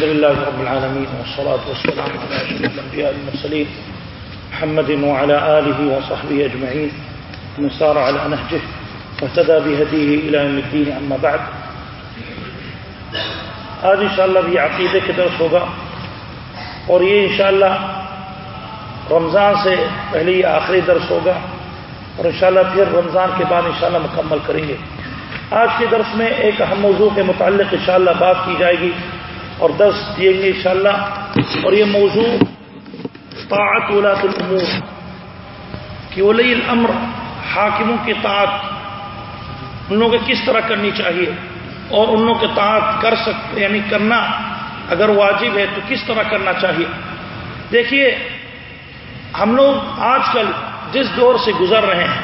الحمد لله رب العالمين، والصلاة والسلام على أشرف الأنبياء المرسلين محمد وعلى آله وصحبه أجمعين. من سار على نهجه واهتدى بهديه إلى يوم الدين، أما بعد. آج انشاءاللہ بھی عقیدے کے درس ہوگا اور یہ انشاءاللہ رمضان سے پہلے یہ آخری درس ہوگا اور انشاءاللہ پھر رمضان کے بعد انشاءاللہ مکمل کریں گے۔ آج کے درس میں ایک اہم موضوع کے متعلق انشاءاللہ بات کی جائے گی۔ اور درس دیں گے انشاءاللہ۔ اور یہ موضوع طاعت ولاۃ الامور، کہ ولی الامر حاکموں کی طاعت ان لوگوں کو کس طرح کرنی چاہیے اور ان لوگوں کے طاعت کر سکتے یعنی کرنا اگر واجب ہے تو کس طرح کرنا چاہیے۔ دیکھیے، ہم لوگ آج کل جس دور سے گزر رہے ہیں،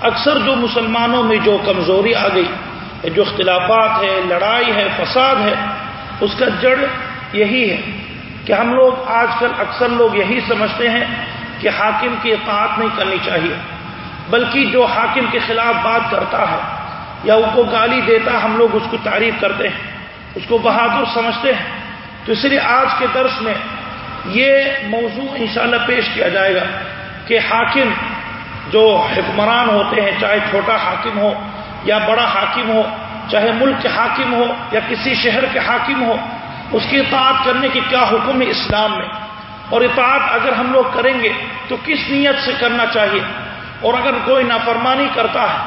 اکثر جو مسلمانوں میں جو کمزوری آ گئی، جو اختلافات ہے، لڑائی ہے، فساد ہے اس کا جڑ یہی ہے کہ ہم لوگ آج کل اکثر لوگ یہی سمجھتے ہیں کہ حاکم کی اطاعت نہیں کرنی چاہیے، بلکہ جو حاکم کے خلاف بات کرتا ہے یا ان کو گالی دیتا ہم لوگ اس کو تعریف کرتے ہیں، اس کو بہادر سمجھتے ہیں۔ تو اس لیے آج کے درس میں یہ موضوع انشاءاللہ پیش کیا جائے گا کہ حاکم جو حکمران ہوتے ہیں، چاہے چھوٹا حاکم ہو یا بڑا حاکم ہو چاہے ملک کے حاکم ہو یا کسی شہر کے حاکم ہو، اس کی اطاعت کرنے کی کیا حکم ہے اسلام میں؟ اور اطاعت اگر ہم لوگ کریں گے تو کس نیت سے کرنا چاہیے؟ اور اگر کوئی نافرمانی کرتا ہے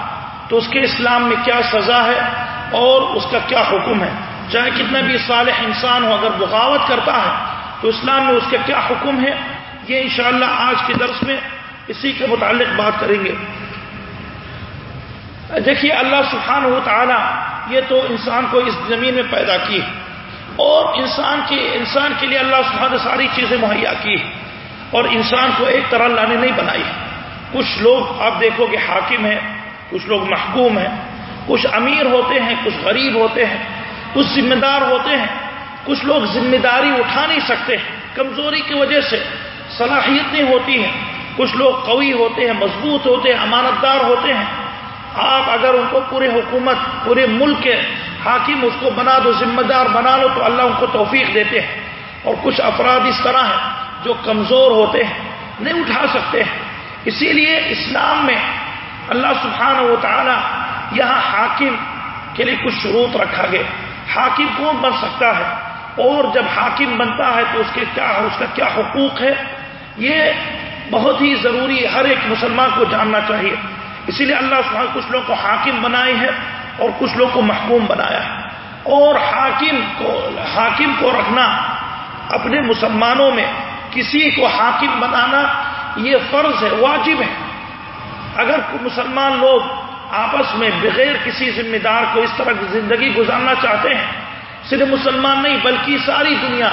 تو اس کے اسلام میں کیا سزا ہے اور اس کا کیا حکم ہے؟ چاہے کتنا بھی صالح انسان ہو، اگر بغاوت کرتا ہے تو اسلام میں اس کا کیا حکم ہے؟ یہ انشاءاللہ آج کے درس میں اسی کے متعلق بات کریں گے۔ دیکھیے اللہ سبحان و تعالی یہ تو انسان کو اس زمین میں پیدا کی اور انسان کی انسان کے لیے اللہ سبحانہ ساری چیزیں مہیا کی اور انسان کو ایک طرح لانے نہیں بنائی کچھ لوگ آپ دیکھو گے حاکم ہیں، کچھ لوگ محکوم ہیں، کچھ امیر ہوتے ہیں، کچھ غریب ہوتے ہیں، کچھ ذمہ دار ہوتے ہیں، کچھ لوگ ذمہ داری اٹھا نہیں سکتے کمزوری کی وجہ سے صلاحیت نہیں ہوتی ہے کچھ لوگ قوی ہوتے ہیں، مضبوط ہوتے ہیں امانت دار ہوتے ہیں آپ اگر ان کو پورے حکومت پورے ملک کے حاکم اس کو بنا دو، ذمہ دار بنا لو، تو اللہ ان کو توفیق دیتے ہیں۔ اور کچھ افراد اس طرح ہیں جو کمزور ہوتے ہیں، نہیں اٹھا سکتے ہیں۔ اسی لیے اسلام میں اللہ سبحانہ و تعالی یہاں حاکم کے لیے کچھ شروط رکھا گیا۔ حاکم کون بن سکتا ہے؟ اور جب حاکم بنتا ہے تو اس کے کیا، اس کا کیا حقوق ہے؟ یہ بہت ہی ضروری ہر ایک مسلمان کو جاننا چاہیے۔ اسی لیے اللہ سبحانہ کچھ لوگ کو حاکم بنائے ہیں اور کچھ لوگ کو محکوم بنایا ہے۔ اور حاکم کو حاکم کو رکھنا، اپنے مسلمانوں میں کسی کو حاکم بنانا، یہ فرض ہے، واجب ہے۔ اگر مسلمان لوگ آپس میں بغیر کسی ذمہ دار کو اس طرح زندگی گزارنا چاہتے ہیں، صرف مسلمان نہیں، بلکہ ساری دنیا،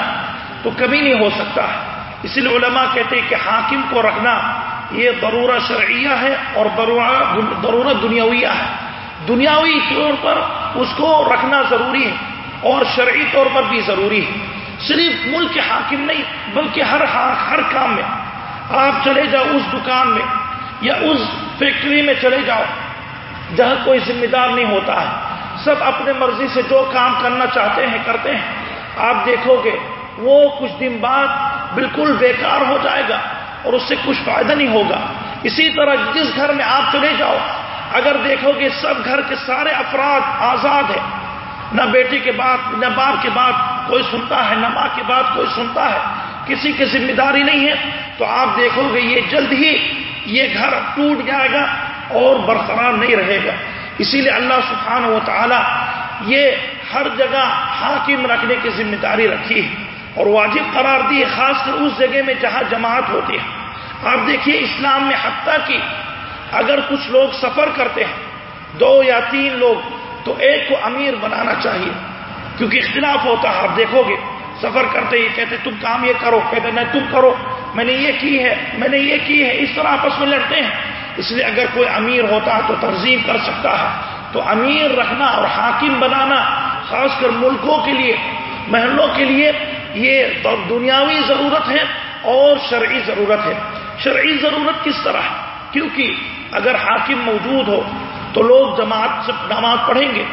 تو کبھی نہیں ہو سکتا۔ ہے اسی لیے علماء کہتے ہیں کہ حاکم کو رکھنا یہ ضرورت شرعیہ ہے اور ضرورت دنیاویہ ہے۔ دنیاوی طور پر اس کو رکھنا ضروری ہے اور شرعی طور پر بھی ضروری ہے۔ صرف ملک کے حاکم نہیں، بلکہ ہر ہر کام میں۔ آپ چلے جاؤ اس دکان میں یا اس فیکٹری میں چلے جاؤ، جہاں کوئی ذمہ دار نہیں ہوتا ہے۔ سب اپنے مرضی سے جو کام کرنا چاہتے ہیں، کرتے ہیں۔ آپ دیکھو گے، وہ کچھ دن بعد بالکل بیکار ہو جائے گا۔ اور اس سے کچھ فائدہ نہیں ہوگا۔ اسی طرح جس گھر میں آپ چلے جاؤ، اگر دیکھو گے سب گھر کے سارے افراد آزاد ہیں، نہ بیٹی کے بات نہ باپ کے بات کوئی سنتا ہے، نہ ماں کی بات کوئی سنتا ہے، کسی کی ذمہ داری نہیں ہے، تو آپ دیکھو گے یہ جلد ہی یہ گھر ٹوٹ جائے گا اور برقرار نہیں رہے گا۔ اسی لیے اللہ سبحانہ و تعالی یہ ہر جگہ حاکم رکھنے کی ذمہ داری رکھی ہے۔ اور واجب قرار دی خاص کر اس جگہ میں جہاں جماعت ہوتی ہے۔ آپ دیکھیے اسلام میں حتیٰ کی اگر کچھ لوگ سفر کرتے ہیں، دو یا تین لوگ، تو ایک کو امیر بنانا چاہیے۔ کیونکہ اختلاف ہوتا ہے، آپ دیکھو گے۔ سفر کرتے ہی کہتے تم کام یہ کرو۔ کہتے نہیں، تم کرو۔ میں نے یہ کی ہے، میں نے یہ کی ہے۔ اس طرح آپس میں لڑتے ہیں۔ اس لیے اگر کوئی امیر ہوتا ہے تو تنظیم کر سکتا ہے۔ تو امیر رکھنا اور حاکم بنانا، خاص کر ملکوں کے لیے، محلوں کے لیے یہ دنیاوی ضرورت ہے اور شرعی ضرورت ہے۔ شرعی ضرورت کس طرح؟ ہے کیونکہ اگر حاکم موجود ہو تو لوگ جماعت سے نماز پڑھیں گے۔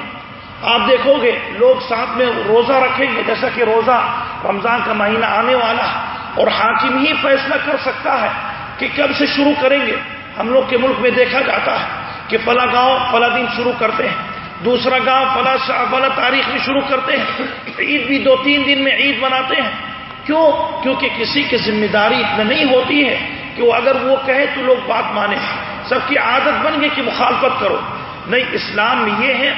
آپ دیکھو گے، لوگ ساتھ میں روزہ رکھیں گے، جیسا کہ روزہ رمضان کا مہینہ آنے والا ہے۔ اور حاکم ہی فیصلہ کر سکتا ہے کہ کب سے شروع کریں گے۔ ہم لوگ کے ملک میں دیکھا جاتا ہے کہ فلاں گاؤں فلاں دن شروع کرتے ہیں۔ دوسرا گاؤں فلاں فلاں تاریخ میں شروع کرتے ہیں، عید بھی دو تین دن میں عید مناتے ہیں۔ کیوں؟ کیونکہ کسی کی ذمہ داری اتنا نہیں ہوتی ہے کہ وہ اگر وہ کہے تو لوگ بات مانے۔ سب کی عادت بن گئی کہ مخالفت کرو۔ نہیں، اسلام میں یہ ہے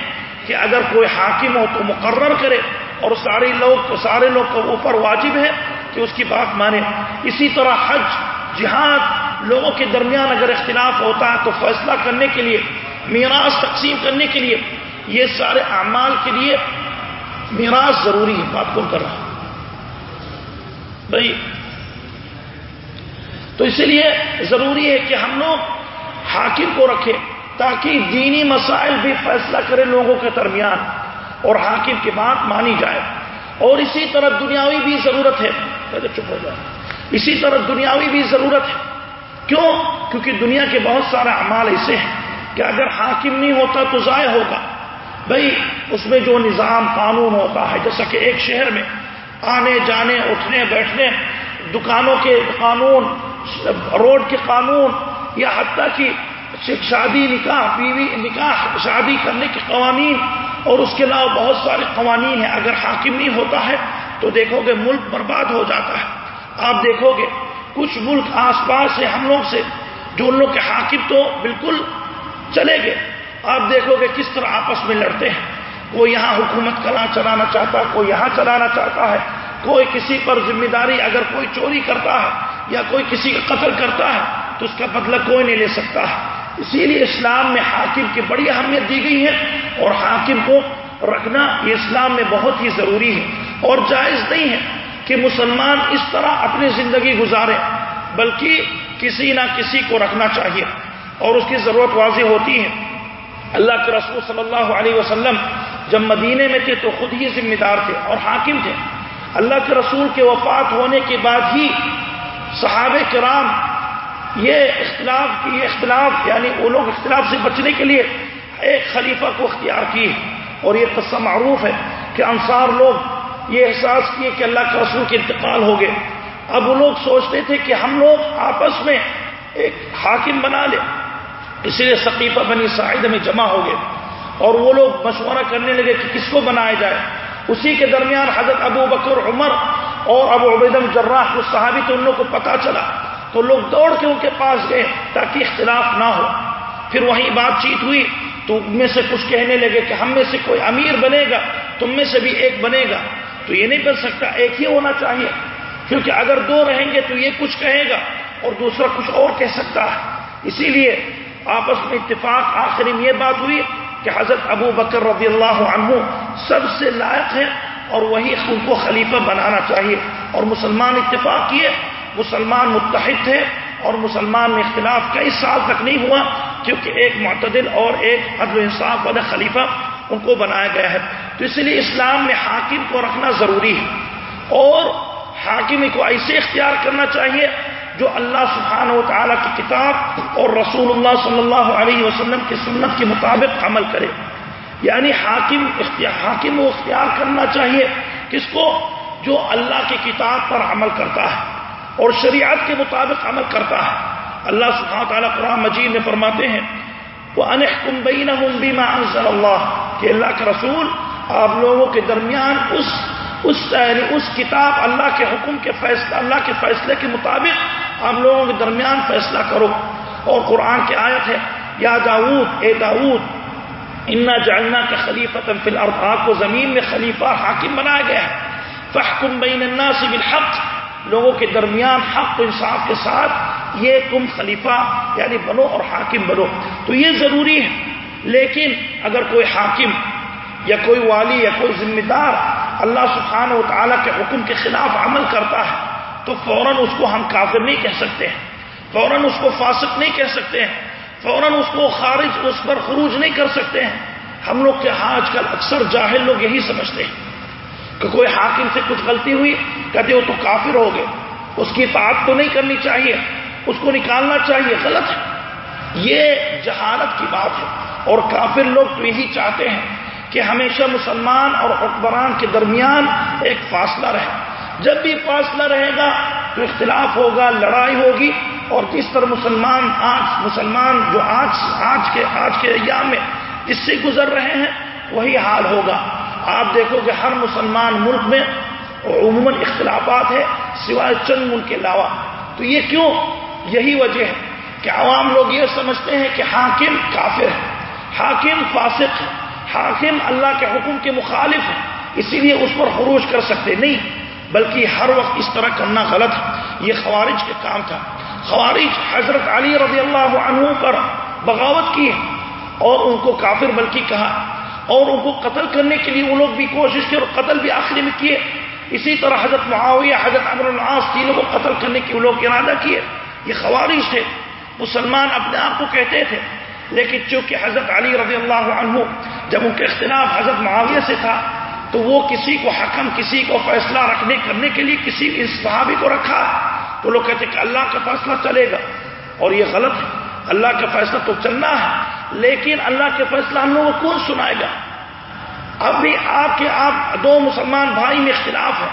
کہ اگر کوئی حاکم ہو تو مقرر کرے اور سارے لوگ سارے لوگ کو اوپر واجب ہے کہ اس کی بات مانے۔ اسی طرح حج، جہاد، لوگوں کے درمیان اگر اختلاف ہوتا ہے تو فیصلہ کرنے کے لیے، میراث تقسیم کرنے کے لیے یہ سارے اعمال کے لیے میراث ضروری ہے، بات کون کر رہا بھائی، تو اسی لیے ضروری ہے کہ ہم لوگ حاکم کو رکھیں تاکہ دینی مسائل بھی فیصلہ کرے لوگوں کے درمیان اور حاکم کی بات مانی جائے۔ اور اسی طرح دنیاوی بھی ضرورت ہے۔ چپ ہو جائے اسی طرح دنیاوی بھی ضرورت ہے۔ کیوں؟ کیونکہ دنیا کے بہت سارے اعمال ایسے ہیں کہ اگر حاکم نہیں ہوتا تو ضائع ہوگا۔ بھائی اس میں جو نظام قانون ہوتا ہے، جیسا کہ ایک شہر میں آنے، جانے، اٹھنے، بیٹھنے، دکانوں کے قانون، روڈ کے قانون، یا حتیٰ کی شادی نکاح، بیوی نکاح، شادی کرنے کے قوانین، اور اس کے علاوہ بہت سارے قوانین ہیں۔ اگر حاکم نہیں ہوتا ہے، تو دیکھو گے ملک برباد ہو جاتا ہے۔ آپ دیکھو گے، کچھ ملک آس پاس سے ہم لوگ سے، جو ان لوگ کے حاکم تو بالکل چلے گئے۔ آپ دیکھو گے کس طرح آپس میں لڑتے ہیں۔ کوئی یہاں حکومت کرنا چلانا چاہتا ہے، کوئی یہاں چلانا چاہتا ہے۔ کوئی کسی پر ذمہ داری اگر کوئی چوری کرتا ہے یا کوئی کسی کا قتل کرتا ہے، تو اس کا بدلہ کوئی نہیں لے سکتا۔ ہے اسی لیے اسلام میں حاکم کی بڑی اہمیت دی گئی ہے اور حاکم کو رکھنا یہ اسلام میں بہت ہی ضروری ہے۔ اور جائز نہیں ہے کہ مسلمان اس طرح اپنی زندگی گزارے، بلکہ کسی نہ کسی کو رکھنا چاہیے۔ اور اس کی ضرورت واضح ہوتی ہے۔ اللہ کے رسول صلی اللہ علیہ وسلم جب مدینے میں تھے تو خود ہی ذمہ دار تھے اور حاکم تھے۔ اللہ کے رسول کے وفات ہونے کے بعد ہی صحابہ کرام یہ اختلاف یہ اختلاف یعنی وہ لوگ اختلاف سے بچنے کے لیے ایک خلیفہ کو اختیار کی اور یہ قصہ معروف ہے کہ انصار لوگ یہ احساس کیے کہ اللہ کے رسول کے انتقال ہو گئے۔ اب وہ لوگ سوچتے تھے کہ ہم لوگ آپس میں ایک حاکم بنا لیں۔ اسی لیے ثقیفہ بنی سعید میں جمع ہو گئے اور وہ لوگ مشورہ کرنے لگے کہ کس کو بنایا جائے۔ اسی کے درمیان حضرت ابو بکر، عمر اور ابو عبیدم جراح اس صحابی تو ان لوگ کو پتا چلا۔ تو لوگ دوڑ کے ان کے پاس گئے تاکہ اختلاف نہ ہو۔ پھر وہیں بات چیت ہوئی۔ تو ان میں سے کچھ کہنے لگے کہ ہم میں سے کوئی امیر بنے گا، تم میں سے بھی ایک بنے گا۔ تو یہ نہیں بن سکتا، ایک ہی ہونا چاہیے۔ کیونکہ اگر دو رہیں گے تو یہ کچھ کہے گا اور دوسرا کچھ اور کہہ سکتا ہے۔ اسی لیے آپس میں اتفاق آخری میں یہ بات ہوئی کہ حضرت ابو بکر رضی اللہ عنہ سب سے لائق ہے اور وہی ان کو خلیفہ بنانا چاہیے اور مسلمان اتفاق کیے، مسلمان متحد تھے اور مسلمان میں اختلاف کئی سال تک نہیں ہوا کیونکہ ایک معتدل اور ایک عدل انصاف والا خلیفہ ان کو بنایا گیا ہے۔ تو اس لیے اسلام میں حاکم کو رکھنا ضروری ہے اور حاکم کو ایسے اختیار کرنا چاہیے جو اللہ سبحانہ و تعالیٰ کی کتاب اور رسول اللہ صلی اللہ علیہ وسلم کی سنت کے مطابق عمل کرے۔ یعنی حاکم اختیار حاکم کو اختیار کرنا چاہیے کس کو؟ جو اللہ کی کتاب پر عمل کرتا ہے اور شریعت کے مطابق عمل کرتا ہے۔ اللہ سبحانہ تعالیٰ قرآن مجید میں فرماتے ہیں وہ انحکم بین انزل اللہ کہ اللہ کے رسول آپ لوگوں کے درمیان اس اس اس کتاب اللہ کے حکم کے فیصلہ اللہ کے فیصلے کے مطابق آپ لوگوں کے درمیان فیصلہ کرو۔ اور قرآن کی آیت ہے، یا داود اے داود انا جالنا کا خلیفہ تنفل اور آپ کو زمین میں خلیفہ حاکم بنایا گیا ہے۔ فحکم بین الناس بالحق۔ لوگوں کے درمیان حق و انصاف کے ساتھ یہ تم خلیفہ یعنی بنو اور حاکم بنو۔ تو یہ ضروری ہے۔ لیکن اگر کوئی حاکم یا کوئی والی یا کوئی ذمہ دار اللہ سبحانہ و تعالیٰ کے حکم کے خلاف عمل کرتا ہے تو فوراً اس کو ہم کافر نہیں کہہ سکتے ہیں۔ فوراً اس کو فاسق نہیں کہہ سکتے ہیں۔ فوراً اس کو خارج، اس پر خروج نہیں کر سکتے ہیں۔ ہم لوگ کے ہاں آج کل اکثر جاہل لوگ یہی سمجھتے ہیں کہ کوئی حاکم سے کچھ غلطی ہوئی، کہتے وہ تو کافر ہو گئے۔ اس کی اطاعت تو نہیں کرنی چاہیے، اس کو نکالنا چاہیے۔ غلط ہے۔ یہ جہالت کی بات ہے۔ اور کافر لوگ تو یہی چاہتے ہیں کہ ہمیشہ مسلمان اور حکمران کے درمیان ایک فاصلہ رہے۔ جب بھی فاصلہ رہے گا تو اختلاف ہوگا، لڑائی ہوگی اور جس طرح مسلمان آج، مسلمان جو آج آج کے آج کے ایام میں جس سے گزر رہے ہیں، وہی حال ہوگا۔ آپ دیکھو کہ ہر مسلمان ملک میں عموماً اختلافات ہے سوائے چند ملک کے علاوہ۔ تو یہ کیوں؟ یہی وجہ ہے کہ عوام لوگ یہ سمجھتے ہیں کہ حاکم کافر ہے، حاکم فاسق ہے، حاکم اللہ کے حکم کے مخالف ہے، اسی لیے اس پر خروج کر سکتے۔ نہیں بلکہ ہر وقت اس طرح کرنا غلط ہے۔ یہ خوارج کے کام تھا۔ خوارج حضرت علی رضی اللہ عنہ پر بغاوت کی۔ اور ان کو کافر بلکہ کہا۔ اور ان کو قتل کرنے کے لیے وہ لوگ بھی کوشش کی اور قتل بھی آخری میں کیے۔ اسی طرح حضرت معاویہ، حضرت امر العاص، تینوں کو قتل کرنے کے لوگ ارادہ کیے۔ یہ خوارش تھے۔ مسلمان اپنے آپ کو کہتے تھے۔ لیکن چونکہ حضرت علی رضی اللہ عنہ، جب ان کے اختلاف حضرت معاویہ سے تھا تو وہ کسی کو حکم، کسی کو فیصلہ رکھنے، کرنے کے لیے کسی صحابی کو رکھا تو لوگ کہتے کہ اللہ کا فیصلہ چلے گا۔ اور یہ غلط ہے۔ اللہ کا فیصلہ تو چلنا ہے۔ لیکن اللہ کے فیصلہ ہم لوگوں کو کون سنائے گا؟ اب بھی آپ کے آپ دو مسلمان بھائی میں اختلاف ہے۔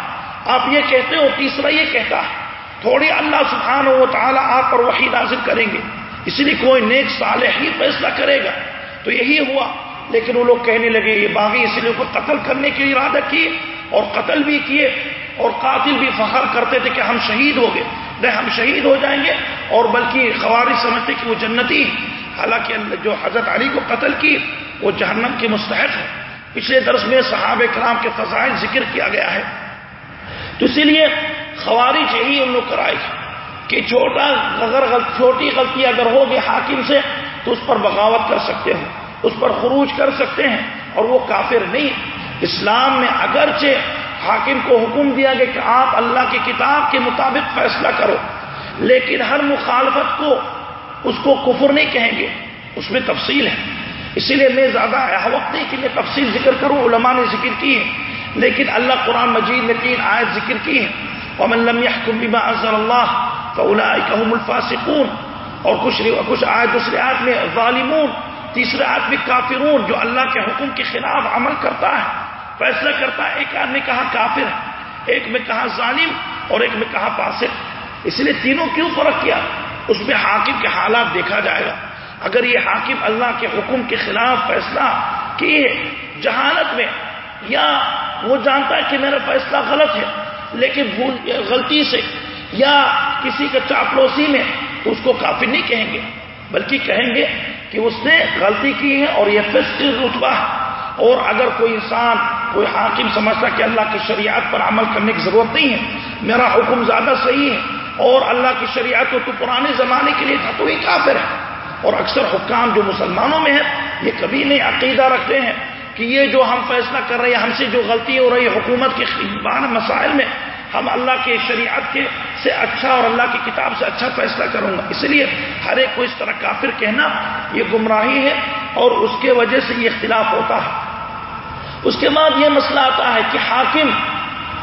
آپ یہ کہتے ہو، تیسرا یہ کہتا ہے، تھوڑی اللہ سبحانہ و تعالیٰ آپ پر وحی نازل کریں گے۔ اس لیے کوئی نیک صالح ہی فیصلہ کرے گا۔ تو یہی ہوا۔ لیکن وہ لوگ کہنے لگے یہ باغی اس لیے کو قتل کرنے کی ارادہ کیے اور قتل بھی کیے اور قاتل بھی فخر کرتے تھے کہ ہم شہید ہو گئے۔ نہیں ہم شہید ہو جائیں گے اور بلکہ خوارج سمجھتے کہ وہ جنتی حالانکہ جو حضرت علی کو قتل کی، وہ جہنم کے مستحق ہے پچھلے درس میں صحابہ کرام کے فضائل ذکر کیا گیا ہے۔ تو اسی لیے خوارج یہی ان لوگ کرائے کہ چھوٹا، اگر چھوٹی غلطی اگر ہوگی حاکم سے، تو اس پر بغاوت کر سکتے ہیں اس پر خروج کر سکتے ہیں اور وہ کافر نہیں۔ اسلام میں اگرچہ حاکم کو حکم دیا گیا کہ آپ اللہ کی کتاب کے مطابق فیصلہ کرو، لیکن ہر مخالفت کو، اس کو کفر نہیں کہیں گے۔ اس میں تفصیل ہے۔ اسی لیے میں زیادہ وقت نہیں کہ میں تفصیل ذکر کروں، علماء نے ذکر کی ہے لیکن اللہ قرآن مجید نے تین آیت ذکر کی ہے ومن لم يحكم بما انزل الله فاولئك هم الفاسقون۔ اور کچھ کچھ آیت دوسرے آیت میں ظالمون۔ تیسرے آیت میں کافرون جو اللہ کے حکم کے خلاف عمل کرتا ہے، فیصلہ کرتا ہے، ایک آدمی کہا کافر ہے، ایک میں کہا ظالم اور ایک میں کہا فاسق۔ اس لیے تینوں کیوں فرق کیا؟ اس میں حاکم کے حالات دیکھا جائے گا۔ اگر یہ حاکم اللہ کے حکم کے خلاف فیصلہ کیے، جہالت میں، یا وہ جانتا ہے کہ میرا فیصلہ غلط ہے، لیکن بھول، غلطی سے، یا کسی کا چاپلوسی میں، تو اس کو کافی نہیں کہیں گے۔ بلکہ کہیں گے کہ اس نے غلطی کی ہے اور یہ فسق رتبہ ہے۔ اور اگر کوئی انسان، کوئی حاکم سمجھتا کہ اللہ کی شریعت پر عمل کرنے کی ضرورت نہیں ہے، میرا حکم زیادہ صحیح ہے اور اللہ کی شریعت تو پرانے زمانے کے لیے تھا، تو یہ کافر ہے۔ اور اکثر حکام جو مسلمانوں میں ہیں، یہ کبھی نہیں عقیدہ رکھتے ہیں کہ یہ جو ہم فیصلہ کر رہے ہیں، ہم سے جو غلطی ہو رہی ہے حکومت کے مسائل میں ہم اللہ کے شریعت کے سے اچھا اور اللہ کی کتاب سے اچھا فیصلہ کروں گا۔ اس لیے ہر ایک کو اس طرح کافر کہنا یہ گمراہی ہے اور اس کے وجہ سے یہ اختلاف ہوتا ہے۔ اس کے بعد یہ مسئلہ آتا ہے کہ حاکم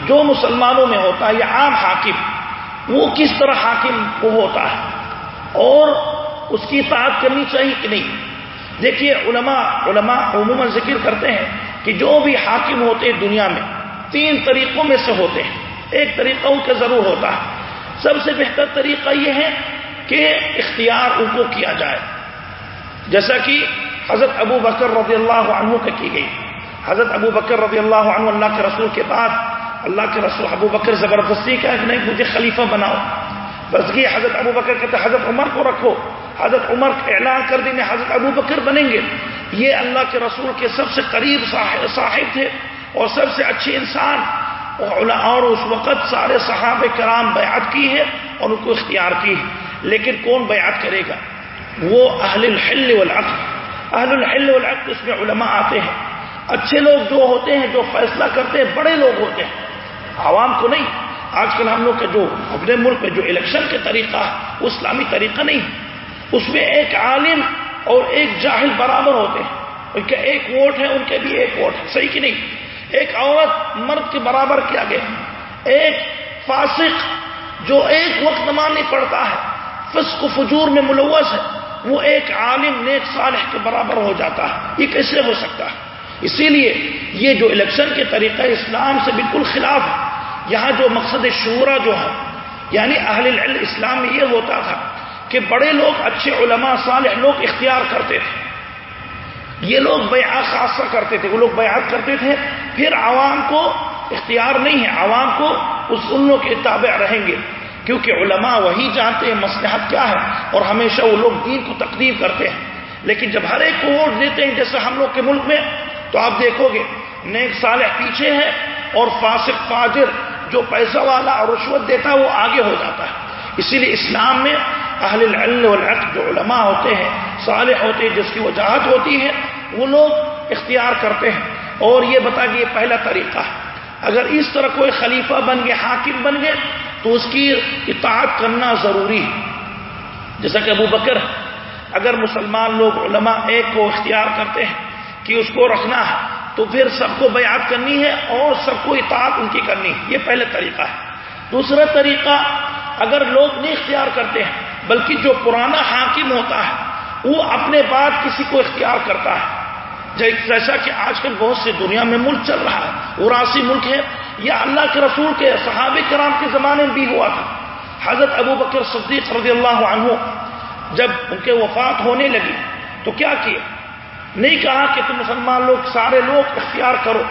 جو مسلمانوں میں ہوتا ہے یا عام حاکم، وہ کس طرح حاکم وہ ہوتا ہے؟ اور اس کی اطاعت کرنی چاہیے کہ نہیں؟ دیکھیے علماء علماء عموماً ذکر کرتے ہیں کہ جو بھی حاکم ہوتے ہیں دنیا میں، تین طریقوں میں سے ہوتے ہیں۔ ایک طریقہ ان کا ضرور ہوتا ہے۔ سب سے بہتر طریقہ یہ ہے کہ اختیار ان کو کیا جائے۔ جیسا کہ حضرت ابو بکر رضی اللہ عنہ کا کی گئی۔ حضرت ابو بکر رضی اللہ عنہ اللہ کے رسول کے بعد اللہ کے رسول ابو بکر زبردستی کا کہ نہیں، مجھے خلیفہ بناؤ۔ بس یہ حضرت ابو بکر کہتے حضرت عمر کو رکھو۔ حضرت عمر اعلان کر دیں حضرت ابو بکر بنیں گے۔ یہ اللہ کے رسول کے سب سے قریب صاحب تھے اور سب سے اچھے انسان۔ اور اس وقت سارے صحابہ کرام بیعت کی ہے اور ان کو اختیار کی ہے۔ لیکن کون بیعت کرے گا؟ وہ اہل الحل والعقد اہل الحل والعقد اس میں علماء آتے ہیں۔ اچھے لوگ جو ہوتے ہیں، جو فیصلہ کرتے ہیں، بڑے لوگ ہوتے ہیں۔ عوام کو نہیں۔ آج کل ہم لوگ کا جو اپنے ملک میں جو الیکشن کے طریقہ ہے وہ اسلامی طریقہ نہیں۔ اس میں ایک عالم اور ایک جاہل برابر ہوتے ہیں۔ ان کے ایک ووٹ ہے ان کے بھی ایک ووٹ ہے صحیح کہ نہیں؟ ایک عورت مرد کے برابر کیا گیا؟ ایک فاسق جو ایک وقت نماز نہیں پڑتا ہے، فسق و فجور میں ملوث ہے، وہ ایک عالم نیک صالح کے برابر ہو جاتا ہے۔ یہ کیسے ہو سکتا ہے؟ اسی لیے یہ جو الیکشن کے طریقہ اسلام سے بالکل خلاف ہے، یہاں جو مقصد شعرا جو ہے یعنی اہل اسلام میں یہ ہوتا تھا کہ بڑے لوگ، اچھے علماء، صالح لوگ اختیار کرتے تھے۔ یہ لوگ بیعت خاصہ کرتے تھے، وہ لوگ بیعت کرتے تھے، پھر عوام کو اختیار نہیں ہے، عوام کو اس ان کے تابع رہیں گے۔ کیونکہ علماء وہی جانتے ہیں مسلحت کیا ہے، اور ہمیشہ وہ لوگ دین کو تقدیم کرتے ہیں۔ لیکن جب ہر ایک کو ووٹ دیتے ہیں، جیسے ہم لوگ کے ملک میں، تو آپ دیکھو گے، نیک صالح پیچھے ہے اور فاسق فاجر جو پیسہ والا اور رشوت دیتا ہے، وہ آگے ہو جاتا ہے۔ اسی لیے اسلام میں اہل العلم والعقد جو علماء ہوتے ہیں، صالح ہوتے ہیں، جس کی وجاہت ہوتی ہے، وہ لوگ اختیار کرتے ہیں۔ اور یہ بتا کہ یہ پہلا طریقہ ہے۔ اگر اس طرح کوئی خلیفہ بن گئے، حاکم بن گئے، تو اس کی اطاعت کرنا ضروری ہے۔ جیسا کہ ابو بکر اگر مسلمان لوگ علماء ایک کو اختیار کرتے ہیں کہ اس کو رکھنا ہے، تو پھر سب کو بیعت کرنی ہے اور سب کو اطاعت ان کی کرنی ہے۔ یہ پہلے طریقہ ہے۔ دوسرا طریقہ، اگر لوگ نہیں اختیار کرتے ہیں بلکہ جو پرانا حاکم ہوتا ہے، وہ اپنے بعد کسی کو اختیار کرتا ہے۔ جی، جیسا کہ آج کل بہت سے دنیا میں ملک چل رہا ہے وراثی ملک ہے۔ یا اللہ کے رسول کے صحابہ کرام کے زمانے میں بھی ہوا تھا۔ حضرت ابو بکر صدیق رضی اللہ عنہ جب ان کے وفات ہونے لگی، تو کیا کیا؟ نہیں کہا کہ تم مسلمان لوگ سارے لوگ اختیار کرو۔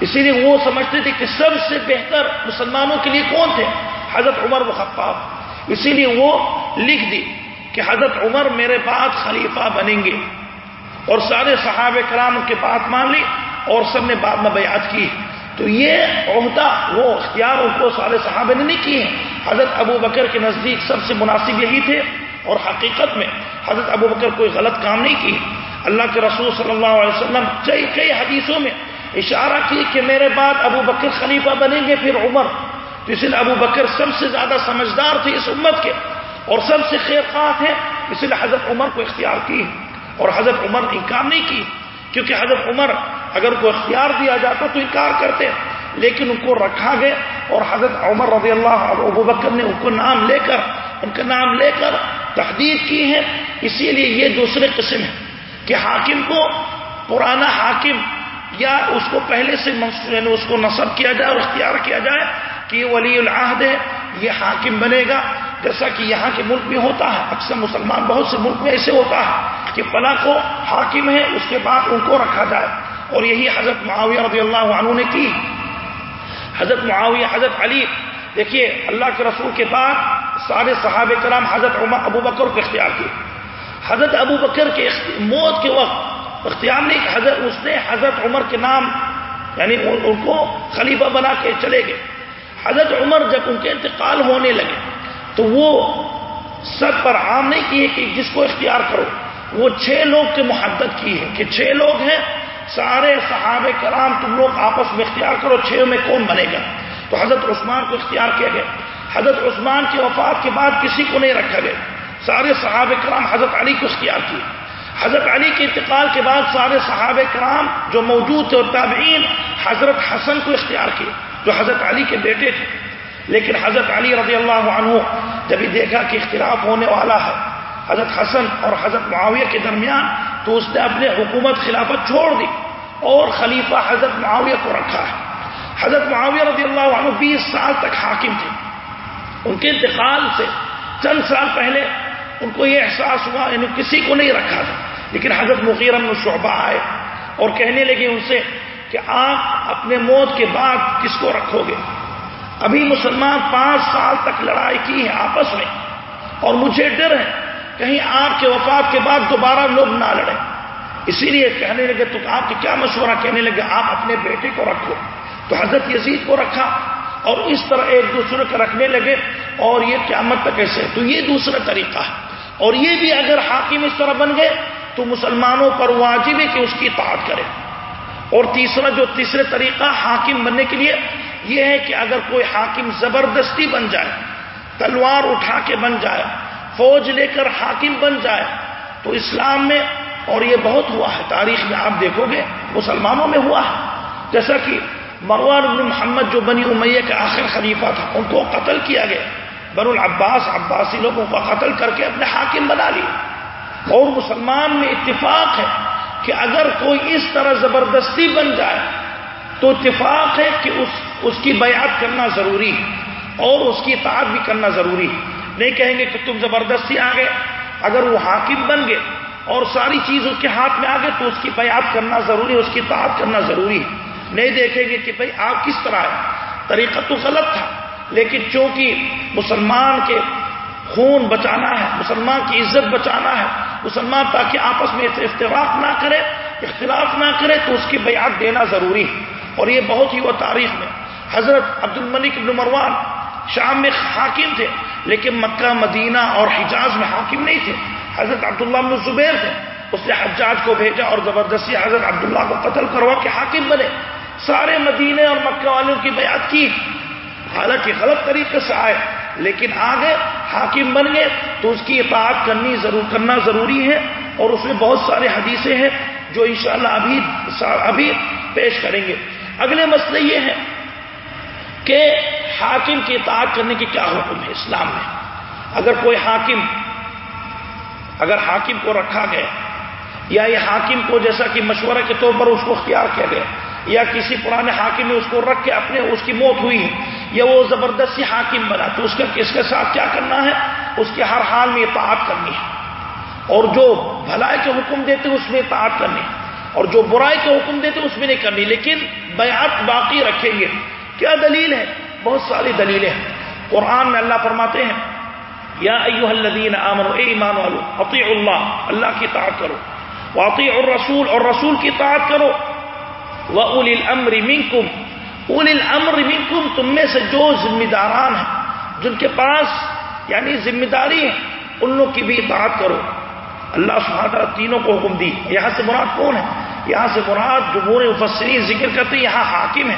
اسی لیے وہ سمجھتے تھے کہ سب سے بہتر مسلمانوں کے لیے کون تھے؟ حضرت عمر و خطاب۔ اسی لیے وہ لکھ دی کہ حضرت عمر میرے بعد خلیفہ بنیں گے اور سارے صحابہ کرام کے بات مان لی اور سب نے بعد میں بیعت کی۔ تو یہ عہدہ، وہ اختیار ان کو سارے صحابہ نے نہیں کی حضرت ابو بکر کے نزدیک سب سے مناسب یہی تھے اور حقیقت میں حضرت ابو بکر کوئی غلط کام نہیں کی اللہ کے رسول صلی اللہ علیہ وسلم کئی کئی حدیثوں میں اشارہ کی کہ میرے بعد ابو بکر خلیفہ بنیں گے، پھر عمر تو اس لیے ابو بکر سب سے زیادہ سمجھدار تھے اس امت کے اور سب سے خیر خواہ تھے اس لیے حضرت عمر کو اختیار کی اور حضرت عمر نے انکار نہیں کی، کیونکہ حضرت عمر اگر کو اختیار دیا جاتا تو انکار کرتے، لیکن ان کو رکھا گئے اور حضرت عمر رضی اللہ اور ابو بکر نے ان کو نام لے کر، ان کا نام لے کر تحدید کی ہے اسی لیے یہ دوسرے قسم ہے کہ حاکم کو پرانا حاکم یا اس کو پہلے سے یعنی اس کو نصب کیا جائے اور اختیار کیا جائے کہ یہ ولی العہد ہے، یہ حاکم بنے گا۔ جیسا کہ یہاں کے ملک میں ہوتا ہے، اکثر مسلمان بہت سے ملک میں ایسے ہوتا ہے کہ فلاں کو حاکم ہے، اس کے بعد ان کو رکھا جائے۔ اور یہی حضرت معاویہ رضی اللہ عنہ نے کی۔ حضرت معاویہ، حضرت علی، دیکھیے، اللہ کے رسول کے بعد سارے صحابہ کرام حضرت عمر، ابو بکر کو اختیار کیے۔ حضرت ابو بکر کے موت کے وقت اختیار نہیں حضرت، اس نے حضرت عمر کے نام یعنی ان کو خلیفہ بنا کے چلے گئے۔ حضرت عمر جب ان کے انتقال ہونے لگے، تو وہ سب پر عام نہیں کیے کہ جس کو اختیار کرو، وہ چھ لوگ کے محدت کی ہے کہ چھ لوگ ہیں، سارے صحابہ کرام تم لوگ آپس میں اختیار کرو چھ میں کون بنے گا۔ تو حضرت عثمان کو اختیار کیا گیا۔ حضرت عثمان کی وفات کے بعد کسی کو نہیں رکھا گیا۔ سارے صحابہ کرام حضرت علی کو اختیار کیے۔ حضرت علی کے انتقال کے بعد سارے صحابہ کرام جو موجود تھے اور تابعین، حضرت حسن کو اختیار کیے۔ جو حضرت علی کے بیٹے تھے۔ لیکن حضرت علی رضی اللہ عنہ جب ہی دیکھا کہ اختلاف ہونے والا ہے حضرت حسن اور حضرت معاویہ کے درمیان، تو اس نے اپنے حکومت خلافت چھوڑ دی اور خلیفہ حضرت معاویہ کو رکھا ہے۔ حضرت معاویہ رضی اللہ عنہ بیس سال تک حاکم تھے۔ ان کے انتقال سے چند سال پہلے ان کو یہ احساس ہوا یعنی کسی کو نہیں رکھا تھا۔ لیکن حضرت مغیرم شعبہ آئے اور کہنے لگے ان سے کہ آپ اپنے موت کے بعد کس کو رکھو گے؟ ابھی مسلمان پانچ سال تک لڑائی کی ہے آپس میں، اور مجھے ڈر ہے کہیں آپ کے وفات کے بعد دوبارہ لوگ نہ لڑیں۔ اسی لیے کہنے لگے، تو آپ کی کیا مشورہ؟ کہنے لگے، آپ اپنے بیٹے کو رکھو۔ تو حضرت یزید کو رکھا، اور اس طرح ایک دوسرے کو رکھنے لگے، اور یہ قیامت تک ایسے تو یہ دوسرا طریقہ ہے۔ اور یہ بھی اگر حاکم اس طرح بن گئے، تو مسلمانوں پر واجب ہے کہ اس کی اطاعت کرے۔ اور تیسرا جو تیسرے طریقہ حاکم بننے کے لیے یہ ہے کہ اگر کوئی حاکم زبردستی بن جائے، تلوار اٹھا کے بن جائے، فوج لے کر حاکم بن جائے، تو اسلام میں اور یہ بہت ہوا ہے، تاریخ میں آپ دیکھو گے، مسلمانوں میں ہوا ہے۔ جیسا کہ مروان بن محمد جو بنی امیہ کا آخر خلیفہ تھا، ان کو قتل کیا گیا۔ بن العباس، عباسی لوگوں کو قتل کر کے اپنے حاکم بنا لیے۔ اور مسلمان میں اتفاق ہے۔ کہ اگر کوئی اس طرح زبردستی بن جائے تو اتفاق ہے کہ اس اس کی بیعت کرنا ضروری ہے اور اس کی اطاعت بھی کرنا ضروری ہے۔ نہیں کہیں گے کہ تم زبردستی آ گئے اگر وہ حاکم بن گئے اور ساری چیز اس کے ہاتھ میں آ گئے تو اس کی بیعت کرنا ضروری ہے، اس کی اطاعت کرنا ضروری ہے۔ نہیں دیکھیں گے کہ بھائی آپ کس طرح ہے طریقہ تو غلط تھا، لیکن چونکہ مسلمان کے خون بچانا ہے، مسلمان کی عزت بچانا ہے مسلمان تاکہ آپس میں اختلاف نہ کرے، اختلاف نہ کرے تو اس کی بیعت دینا ضروری ہے۔ اور یہ بہت ہی وہ تاریخ میں حضرت عبد الملک ابن مروان شام میں حاکم تھے، لیکن مکہ، مدینہ اور حجاز میں حاکم نہیں تھے۔ حضرت عبداللہ بن زبیر تھے، اس نے حجاج کو بھیجا اور زبردستی حضرت عبداللہ کو قتل کروا کے حاکم بنے۔ سارے مدینے اور مکہ والوں کی بیعت کی۔ حالانکہ غلط طریقے سے آئے، لیکن آگے حاکم بن گئے، تو اس کی اطاعت کرنی ضرور کرنا ضروری ہے اور اس میں بہت سارے حدیثیں ہیں جو انشاءاللہ ابھی ابھی پیش کریں گے۔ اگلے مسئلے یہ ہے کہ حاکم کی اطاعت کرنے کی کیا حکم ہے اسلام میں۔ اگر کوئی حاکم اگر حاکم کو رکھا گیا یا یہ حاکم کو جیسا کہ مشورہ کے طور پر اس کو اختیار کیا گیا یا کسی پرانے حاکم نے اس کو رکھ کے اپنے اس کی موت ہوئی یا وہ زبردستی حاکم بنا تو اس کا کس کے ساتھ کیا کرنا ہے؟ اس کے ہر حال میں اطاعت کرنی ہے۔ اور جو بھلائی کے حکم دیتے اس میں اطاعت کرنی ہے۔ اور جو برائی کے حکم دیتے اس میں نہیں کرنی۔ لیکن بیعت باقی رکھیں گے۔ کیا دلیل ہے؟ بہت ساری دلیلیں ہیں۔ قرآن میں اللہ فرماتے ہیں، یا ایوہ الذین آمنوا، اے ایمان والو اطیع اللہ اللہ کی اطاعت کرو۔ واطیع الرسول، اور رسول کی اطاعت کرو۔ وَأُولِ الْأَمْرِ مِنْكُمْ اول الامر منکم تم میں سے جو ذمہ داران ہیں، جن کے پاس یعنی ذمہ داری ہے ان لوگ کی بھی اطاعت کرو۔ اللہ سبحانہ تینوں کو حکم دی۔ یہاں سے مراد کون ہے؟ یہاں سے مراد جمہور مفسرین ذکر کرتے ہیں، یہاں حاکم ہے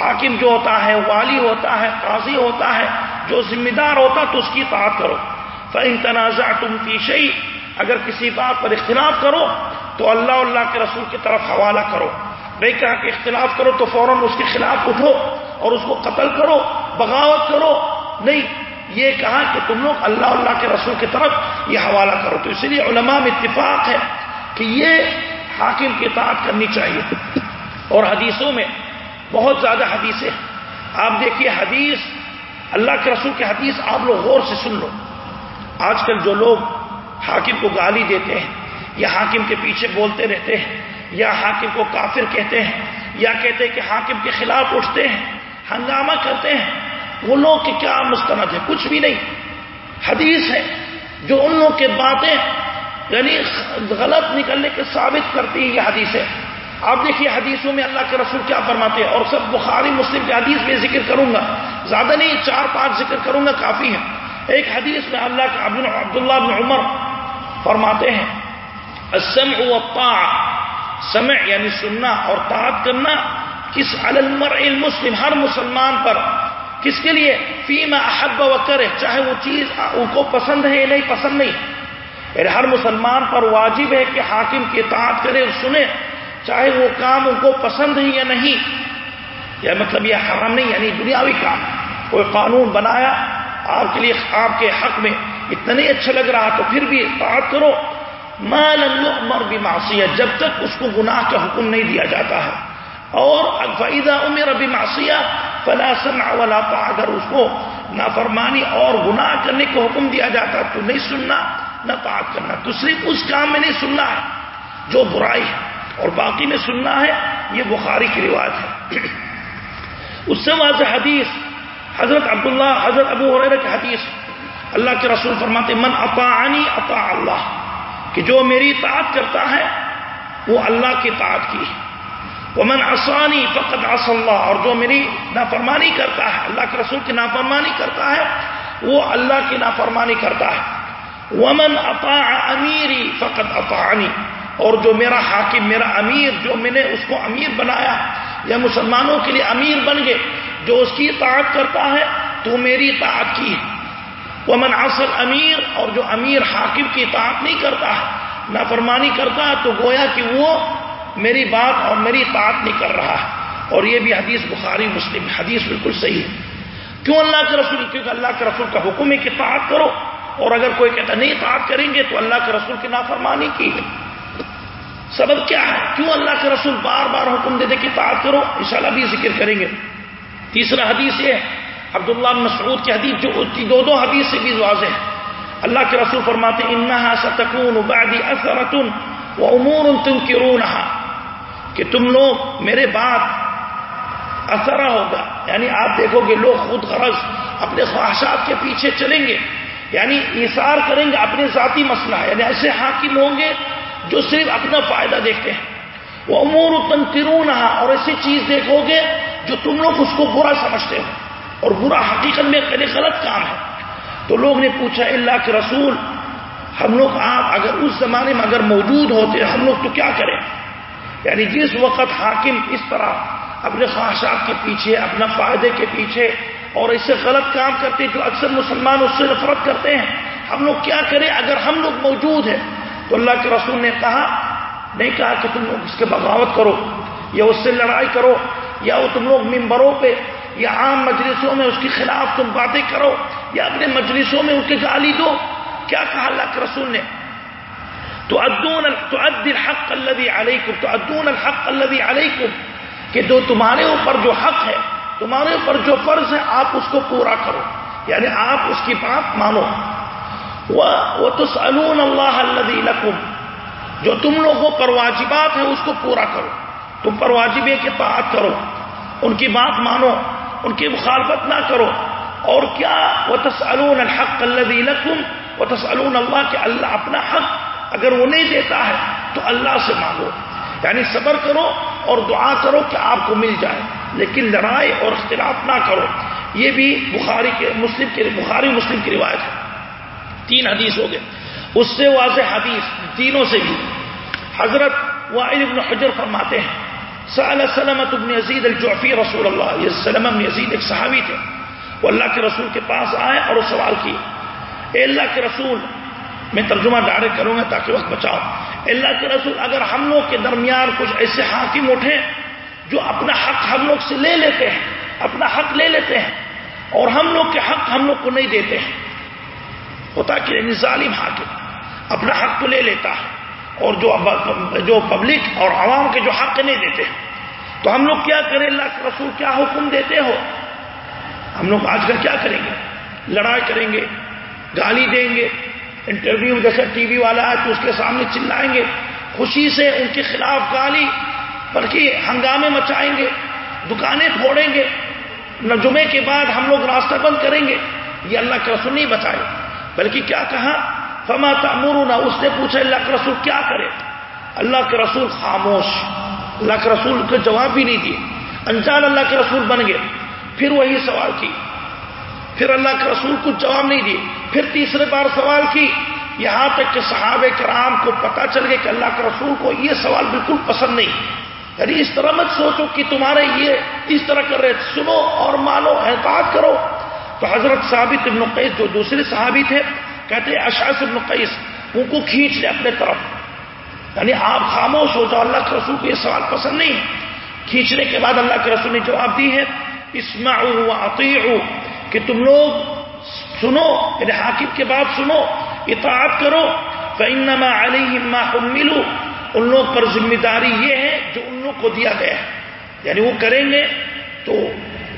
حاکم جو ہوتا ہے، والی ہوتا ہے، قاضی ہوتا ہے، جو ذمہ دار ہوتا تو اس کی اطاعت کرو۔ فن تنازع تم کی شعی اگر کسی بات پر اختلاف کرو تو اللہ اللہ کے رسول کی طرف حوالہ کرو۔ نہیں کہا کہ اختلاف کرو تو فوراً اس کے خلاف اٹھو اور اس کو قتل کرو، بغاوت کرو۔ نہیں، یہ کہا کہ تم لوگ اللہ اللہ کے رسول کی طرف یہ حوالہ کرو۔ تو اسی لیے علماء میں اتفاق ہے کہ یہ حاکم کی اطاعت کرنی چاہیے۔ اور حدیثوں میں بہت زیادہ حدیثیں آپ دیکھیے حدیث، اللہ کے رسول کی حدیث آپ لوگ غور سے سن لو۔ آج کل جو لوگ حاکم کو گالی دیتے ہیں یا حاکم کے پیچھے بولتے رہتے ہیں یا حاکم کو کافر کہتے ہیں، یا کہتے ہیں کہ حاکم کے خلاف اٹھتے ہیں، ہنگامہ کرتے ہیں۔ وہ لوگ کے کیا مستند ہے؟ کچھ بھی نہیں۔ حدیث ہے جو ان لوگ کے باتیں یعنی غلط نکلنے کے ثابت کرتی ہیں یہ حدیث ہے۔ آپ دیکھیے حدیثوں میں اللہ کے رسول کیا فرماتے ہیں، اور سب بخاری، مسلم کے حدیث میں ذکر کروں گا۔ زیادہ نہیں، چار پانچ ذکر کروں گا، کافی ہے ایک حدیث میں اللہ کے عبداللہ بن عمر فرماتے ہیں، السمع سمع یعنی سننا اور طاعت کرنا کس المر المسلم، ہر مسلمان پر کس کے لیے؟ فیما احب و کرے چاہے وہ چیز ان کو پسند ہے یا نہیں، پسند نہیں۔ یعنی ہر مسلمان پر واجب ہے کہ حاکم کی اطاعت کرے اور سنے، چاہے وہ کام ان کو پسند ہے یا نہیں۔ یا مطلب یہ حرام نہیں یعنی دنیاوی کام۔ کوئی قانون بنایا، آپ کے لیے، آپ کے حق میں اتنا نہیں اچھا لگ رہا تو پھر بھی اطاعت کرو۔ مال عمر بھی معصیت جب تک اس کو گناہ کا حکم نہیں دیا جاتا ہے۔ اور فائدہ عمر ابھی معصیہ فلا سمع ولا اگر اس کو نافرمانی اور گناہ کرنے کا حکم دیا جاتا تو نہیں سننا، نہ طاعت کرنا۔ تو صرف اس کام میں نہیں سننا ہے، جو برائی ہے اور باقی میں سننا ہے، یہ بخاری کی رواج ہے۔ اس سے واضح حدیث، حضرت عبداللہ، حضرت ابو حریر کی حدیث۔ اللہ کے رسول فرماتے من اطاعنی اطاع اللہ کہ جو میری اطاعت کرتا ہے، وہ اللہ کی اطاعت کی وہ من آسانی فقط آس اللہ اور جو میری نافرمانی کرتا ہے، اللہ کے رسول کی نافرمانی کرتا ہے، وہ اللہ کی نافرمانی کرتا ہے۔ ومن اطاع امیری فقط اطاعنی اور جو میرا حاکم، میرا امیر، جو میں نے اس کو امیر بنایا، یا مسلمانوں کے لیے امیر بن گئے، جو اس کی اطاعت کرتا ہے، تو میری اطاعت کی ہے۔ وہ من اصل امیر، اور جو امیر حاکم کی اطاعت نہیں کرتا ہے نافرمانی کرتا ہے تو گویا کہ وہ میری بات اور میری اطاعت نہیں کر رہا۔ ہے اور یہ بھی حدیث بخاری مسلم حدیث بالکل صحیح ہے۔ کیوں اللہ کے رسول؟ کیونکہ اللہ کے رسول کا حکم ہے کہ اطاعت کرو۔ اور اگر کوئی کہتا نہیں اطاعت کریں گے، تو اللہ کے رسول کی نافرمانی کی ہے۔ سبب کیا ہے؟ کیوں اللہ کے رسول بار بار حکم دے دے کہ اطاعت کرو؟ انشاءاللہ بھی ذکر کریں گے۔ تیسرا حدیث یہ ہے عبداللہ مسعود کی حدیث جو دو دو حدیث سے بھی واضح ہے۔ اللہ کے رسول فرماتے انہا ستکون بعدی اثرتن و امور تنکرونہا. کہ تم لوگ میرے بات اثرا ہوگا۔ یعنی آپ دیکھو گے لوگ خود غرض اپنے خواہشات کے پیچھے چلیں گے۔ یعنی اثار کریں گے اپنے ذاتی مسئلہ۔ یعنی ایسے حاکم ہوں گے جو صرف اپنا فائدہ دیکھتے ہیں۔ وہ امور تنکرون اور ایسی چیز دیکھو گے جو تم لوگ اس کو برا سمجھتے ہو۔ اور برا حقیقت میں غلط کام ہے۔ تو لوگ نے پوچھا اللہ کے رسول، ہم لوگ آپ اگر اس زمانے میں اگر موجود ہوتے، ہم لوگ تو کیا کریں؟ یعنی جس وقت حاکم اس طرح اپنے خواہشات کے پیچھے، اپنا فائدے کے پیچھے اور اسے غلط کام کرتے جو اکثر مسلمان اس سے نفرت کرتے ہیں۔ ہم لوگ کیا کریں اگر ہم لوگ موجود ہیں؟ تو اللہ کے رسول نے کہا، نہیں کہا کہ تم لوگ اس کے بغاوت کرو، یا اس سے لڑائی کرو، یا وہ تم لوگ ممبروں پہ یا عام مجلسوں میں اس کے خلاف تم باتیں کرو یا اپنے مجلسوں میں اس کے گالی دو۔ کیا کہا اللہ کے رسول نے؟ تو ادون تو اد الحق اللہ علیکم تو ادون الحق اللہ علیکم، کہ جو تمہارے اوپر جو حق ہے، تمہارے اوپر جو فرض ہے، آپ اس کو پورا کرو۔ یعنی آپ اس کی بات مانو۔ وہ تو سلون اللہ لکم، جو تم لوگوں پر واجبات ہے اس کو پورا کرو۔ تم پر واجب کی بات کرو۔ ان کی بات مانو۔ ان کی مخالفت نہ کرو۔ اور کیا؟ وہ تسلون الحق اللہ لکم وہ تسلون اللہ کہ اللہ اپنا حق اگر وہ نہیں دیتا ہے تو اللہ سے مانگو۔ یعنی صبر کرو اور دعا کرو کہ آپ کو مل جائے۔ لیکن لڑائی اور اختلاف نہ کرو۔ یہ بھی بخاری کے، مسلم کے، بخاری مسلم کی روایت ہے۔ تین حدیث ہو گئے۔ اس سے واضح حدیث تینوں سے بھی۔ حضرت وائل ابن حجر فرماتے ہیں سأل سلمت ابن یزید الجعفی رسول اللہ یہ سلم ابن یزید ایک صحابی تھے. وہ اللہ کے رسول کے پاس آئے اور وہ سوال کیے. اے اللہ کے رسول، میں ترجمہ ڈائریکٹ کروں گا تاکہ وقت بچاؤ. اللہ کے رسول، اگر ہم لوگ کے درمیان کچھ ایسے حاکم اٹھے جو اپنا حق ہم لوگ سے لے لیتے ہیں، اپنا حق لے لیتے ہیں، اور ہم لوگ کے حق ہم لوگ کو نہیں دیتے ہیں ہوتا کہ یعنی ظالم حاکم اپنا حق تو لے لیتا ہے۔ اور جو جو پبلک اور عوام کے جو حق نہیں دیتے تو ہم لوگ کیا کریں؟ اللہ کے رسول کیا حکم دیتے ہو؟ ہم لوگ آج کل کیا کریں گے؟ لڑائی کریں گے، گالی دیں گے انٹرویو جیسے ٹی وی والا ہے تو اس کے سامنے چلائیں گے۔ خوشی سے ان کے خلاف گالی، بلکہ ہنگامے مچائیں گے، دکانیں پھوڑیں گے۔ جمعے کے بعد ہم لوگ راستہ بند کریں گے۔ یہ اللہ کے رسول نہیں بتائے۔ بلکہ کیا کہا؟ فما تعمرون اس نے پوچھا، اللہ کے رسول کیا کرے؟ اللہ کے رسول خاموش۔ اللہ کے رسول کو جواب بھی نہیں دیے۔ انجان اللہ کے رسول بن گئے۔ پھر وہی سوال کی۔ پھر اللہ کے رسول کو جواب نہیں دیے۔ پھر تیسرے بار سوال کی۔ یہاں تک کہ صحابہ کرام کو پتا چل گیا کہ اللہ کے رسول کو یہ سوال بالکل پسند نہیں۔ یعنی اس طرح مت سوچو کہ تمہارے یہ اس طرح کر رہے سنو اور مانو، احتیاط کرو۔ تو حضرت ثابت ابن قیس جو دوسرے صحابی تھے کہتے اشاس ابن قیس ان کو کھینچ لے اپنے طرف۔ یعنی آپ خاموش ہو جاؤ، اللہ کے رسول کو یہ سوال پسند نہیں۔ کھینچنے کے بعد اللہ کے رسول نے جواب دی ہے، اسمعوا واطیعوا، کہ تم لوگ سنو یعنی حاکم کے بعد سنو، اطاعت کرو۔ فانما علیہم ما حملوا۔ ان لوگ پر ذمہ داری یہ ہے جو ان لوگ کو دیا گیا ہے۔ یعنی وہ کریں گے تو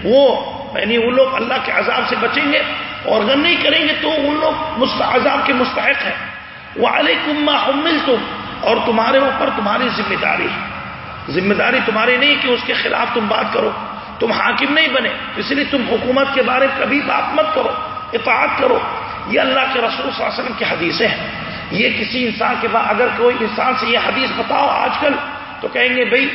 وہ یعنی وہ لوگ اللہ کے عذاب سے بچیں گے اور اگر نہیں کریں گے تو ان لوگ عذاب کے مستحق ہیں۔ وہ علیکم حمل تم اور تمہارے اوپر تمہاری ذمہ داری ہے۔ ذمہ داری تمہاری نہیں کہ اس کے خلاف تم بات کرو۔ تم حاکم نہیں بنے، اس لیے تم حکومت کے بارے میں کبھی بات مت کرو، اطاعت کرو۔ یہ اللہ کے رسول صلی اللہ علیہ وسلم کی حدیثیں ہیں۔ یہ کسی انسان کے بعد اگر کوئی انسان سے یہ حدیث بتاؤ آج کل تو کہیں گے بھائی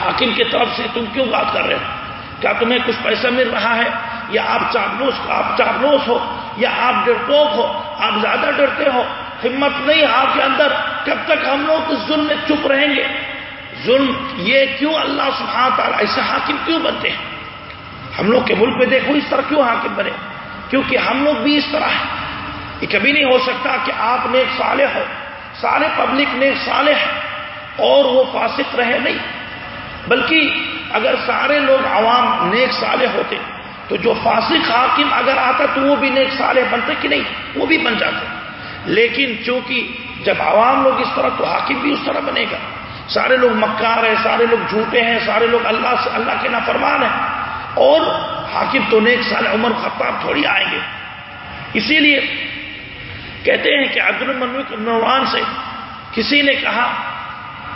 حاکم کی طرف سے تم کیوں بات کر رہے ہو؟ کیا تمہیں کچھ پیسہ مل رہا ہے؟ یا آپ چاپلوس آپ چاپلوس ہو، یا آپ ڈرپوک ہو، آپ زیادہ ڈرتے ہو؟ ہمت نہیں آپ کے اندر کب تک ہم لوگ اس ظلم میں چپ رہیں گے۔ ظلم یہ کیوں اللہ سبحانہ تعالیٰ ایسے حاکم کیوں بنتے ہیں؟ ہم لوگ کے ملک میں دیکھو اس طرح کیوں حاکم بنے؟ کیونکہ ہم لوگ بھی اس طرح ہیں۔ یہ کبھی نہیں ہو سکتا کہ آپ نیک صالح ہو سارے پبلک نیک صالح اور وہ فاسق رہے نہیں۔ بلکہ اگر سارے لوگ عوام نیک صالح ہوتے، تو جو فاسق حاکم اگر آتا تو وہ بھی نیک صالح بنتے کہ نہیں؟ وہ بھی بن جاتے۔ لیکن چونکہ جب عوام لوگ اس طرح تو حاکم بھی اس طرح بنے گا۔ سارے لوگ مکار ہیں، سارے لوگ جھوٹے ہیں، سارے لوگ اللہ سے، اللہ کے نافرمان ہیں۔ اور حاکم تو نیک سال عمر خطاب تھوڑی آئیں گے۔ اسی لیے کہتے ہیں کہ عبد المنوان سے کسی نے کہا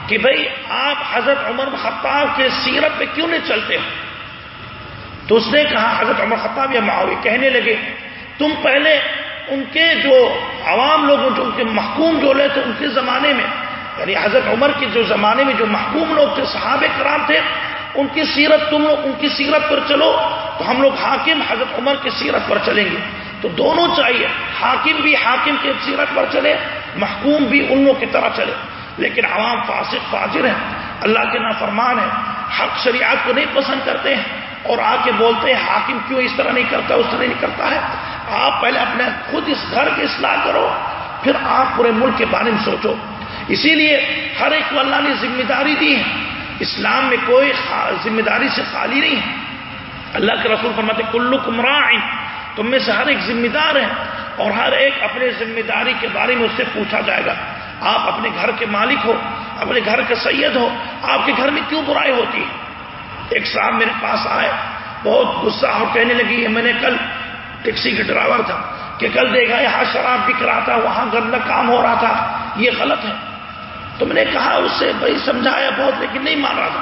کہ بھائی آپ حضرت عمر خطاب کے سیرت پہ کیوں نہیں چلتے ہو؟ تو اس نے کہا، حضرت عمر خطاب یا معاوی کہنے لگے، تم پہلے ان کے جو عوام لوگ جو ان کے محکوم جو لے تھے، ان کے زمانے میں یعنی حضرت عمر کے جو زمانے میں جو محکوم لوگ تھے، صحابہ کرام تھے، ان کی سیرت تم لوگ، ان کی سیرت پر چلو، تو ہم لوگ حاکم، حضرت عمر کی سیرت پر چلیں گے۔ تو دونوں چاہیے، حاکم بھی حاکم کی سیرت پر چلے، محکوم بھی ان لوگ کی طرح چلے۔ لیکن عوام فاسق فاجر ہیں، اللہ کے نافرمان ہیں، حق شریعت کو نہیں پسند کرتے ہیں اور آ کے بولتے ہیں، حاکم کیوں اس طرح نہیں کرتا، اس طرح نہیں کرتا ہے؟ آپ پہلے اپنے خود اس گھر کی اصلاح کرو، پھر آپ پورے ملک کے بارے میں سوچو۔ اسی لیے ہر ایک کو اللہ نے ذمہ داری دی ہے۔ اسلام میں کوئی ذمہ داری سے خالی نہیں ہے۔ اللہ کے رسول فرماتے کلو کمرائن تم میں سے ہر ایک ذمہ دار ہے اور ہر ایک اپنے ذمہ داری کے بارے میں اس سے پوچھا جائے گا۔ آپ اپنے گھر کے مالک ہو، اپنے گھر کے سید ہو، آپ کے گھر میں کیوں برائی ہوتی ہے؟ ایک صاحب میرے پاس آئے، بہت غصہ اور کہنے لگی ہے میں نے کل ٹیکسی کے ڈرائیور تھا، کہ کل دیکھا یہاں شراب بک رہا تھا وہاں گندہ کام ہو رہا تھا، یہ غلط ہے۔ تو میں نے کہا، اس سے بھائی سمجھایا بہت، لیکن نہیں مان رہا تھا۔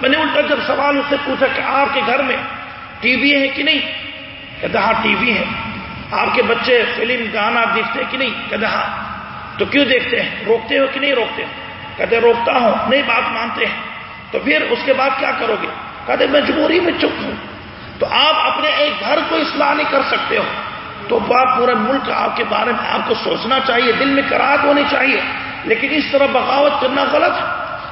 میں نے الٹا جب سوال اس سے پوچھا کہ آپ کے گھر میں ٹی وی ہے کہ نہیں؟ کہتے ہاں ٹی وی ہے۔ آپ کے بچے فلم، گانا دیکھتے کہ نہیں؟ کہتے ہاں۔ تو کیوں دیکھتے ہیں؟ روکتے ہو کہ نہیں روکتے؟ کہتے روکتا ہوں، نہیں بات مانتے ہیں۔ تو پھر اس کے بعد کیا کرو گے؟ کہتے مجبوری میں چپ ہوں۔ تو آپ اپنے ایک گھر کو اصلاح نہیں کر سکتے ہو۔ تو بات پورے ملک آپ کے بارے میں آپ کو سوچنا چاہیے، دل میں کراہٹ ہونی چاہیے۔ لیکن اس طرح بغاوت کرنا غلط ہے۔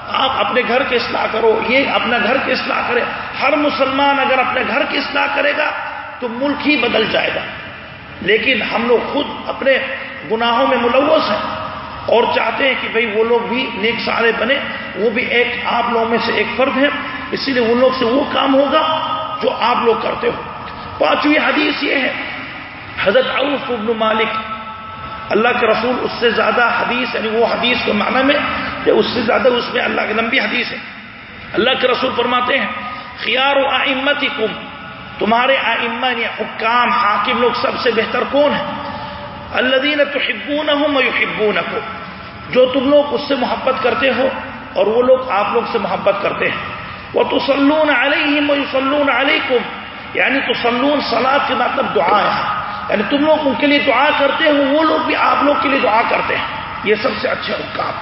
آپ اپنے گھر کی اصلاح کرو، یہ اپنا گھر کی اصلاح کرے۔ ہر مسلمان اگر اپنے گھر کی اصلاح کرے گا تو ملک ہی بدل جائے گا۔ لیکن ہم لوگ خود اپنے گناہوں میں ملوث ہیں۔ اور چاہتے ہیں کہ بھئی وہ لوگ بھی نیک سارے بنے، وہ بھی ایک آپ لوگوں میں سے ایک فرد ہے اسی لیے ان لوگ سے وہ کام ہوگا جو آپ لوگ کرتے ہو۔ پانچویں حدیث یہ ہے، حضرت عوف ابن مالک، اللہ کے رسول اس سے زیادہ حدیث یعنی وہ حدیث کے معنی میں کہ اس سے زیادہ اس میں اللہ کی لمبی حدیث ہے۔ اللہ کے رسول فرماتے ہیں، خیار و آمت تمہارے آئمہ یعنی حکام، حاکم لوگ سب سے بہتر کون ہیں؟ اللہ دین تو ہبون ہوں جو تم لوگ اس سے محبت کرتے ہو اور وہ لوگ آپ لوگ سے محبت کرتے ہیں۔ وہ تو سلون علیہ سلون علیکم یعنی تو سلون سلاد کے مطلب دعا ہے۔ یعنی تم لوگ ان کے لیے دعا کرتے ہو، وہ لوگ بھی آپ لوگ کے لیے دعا کرتے ہیں۔ یہ سب سے اچھے حکام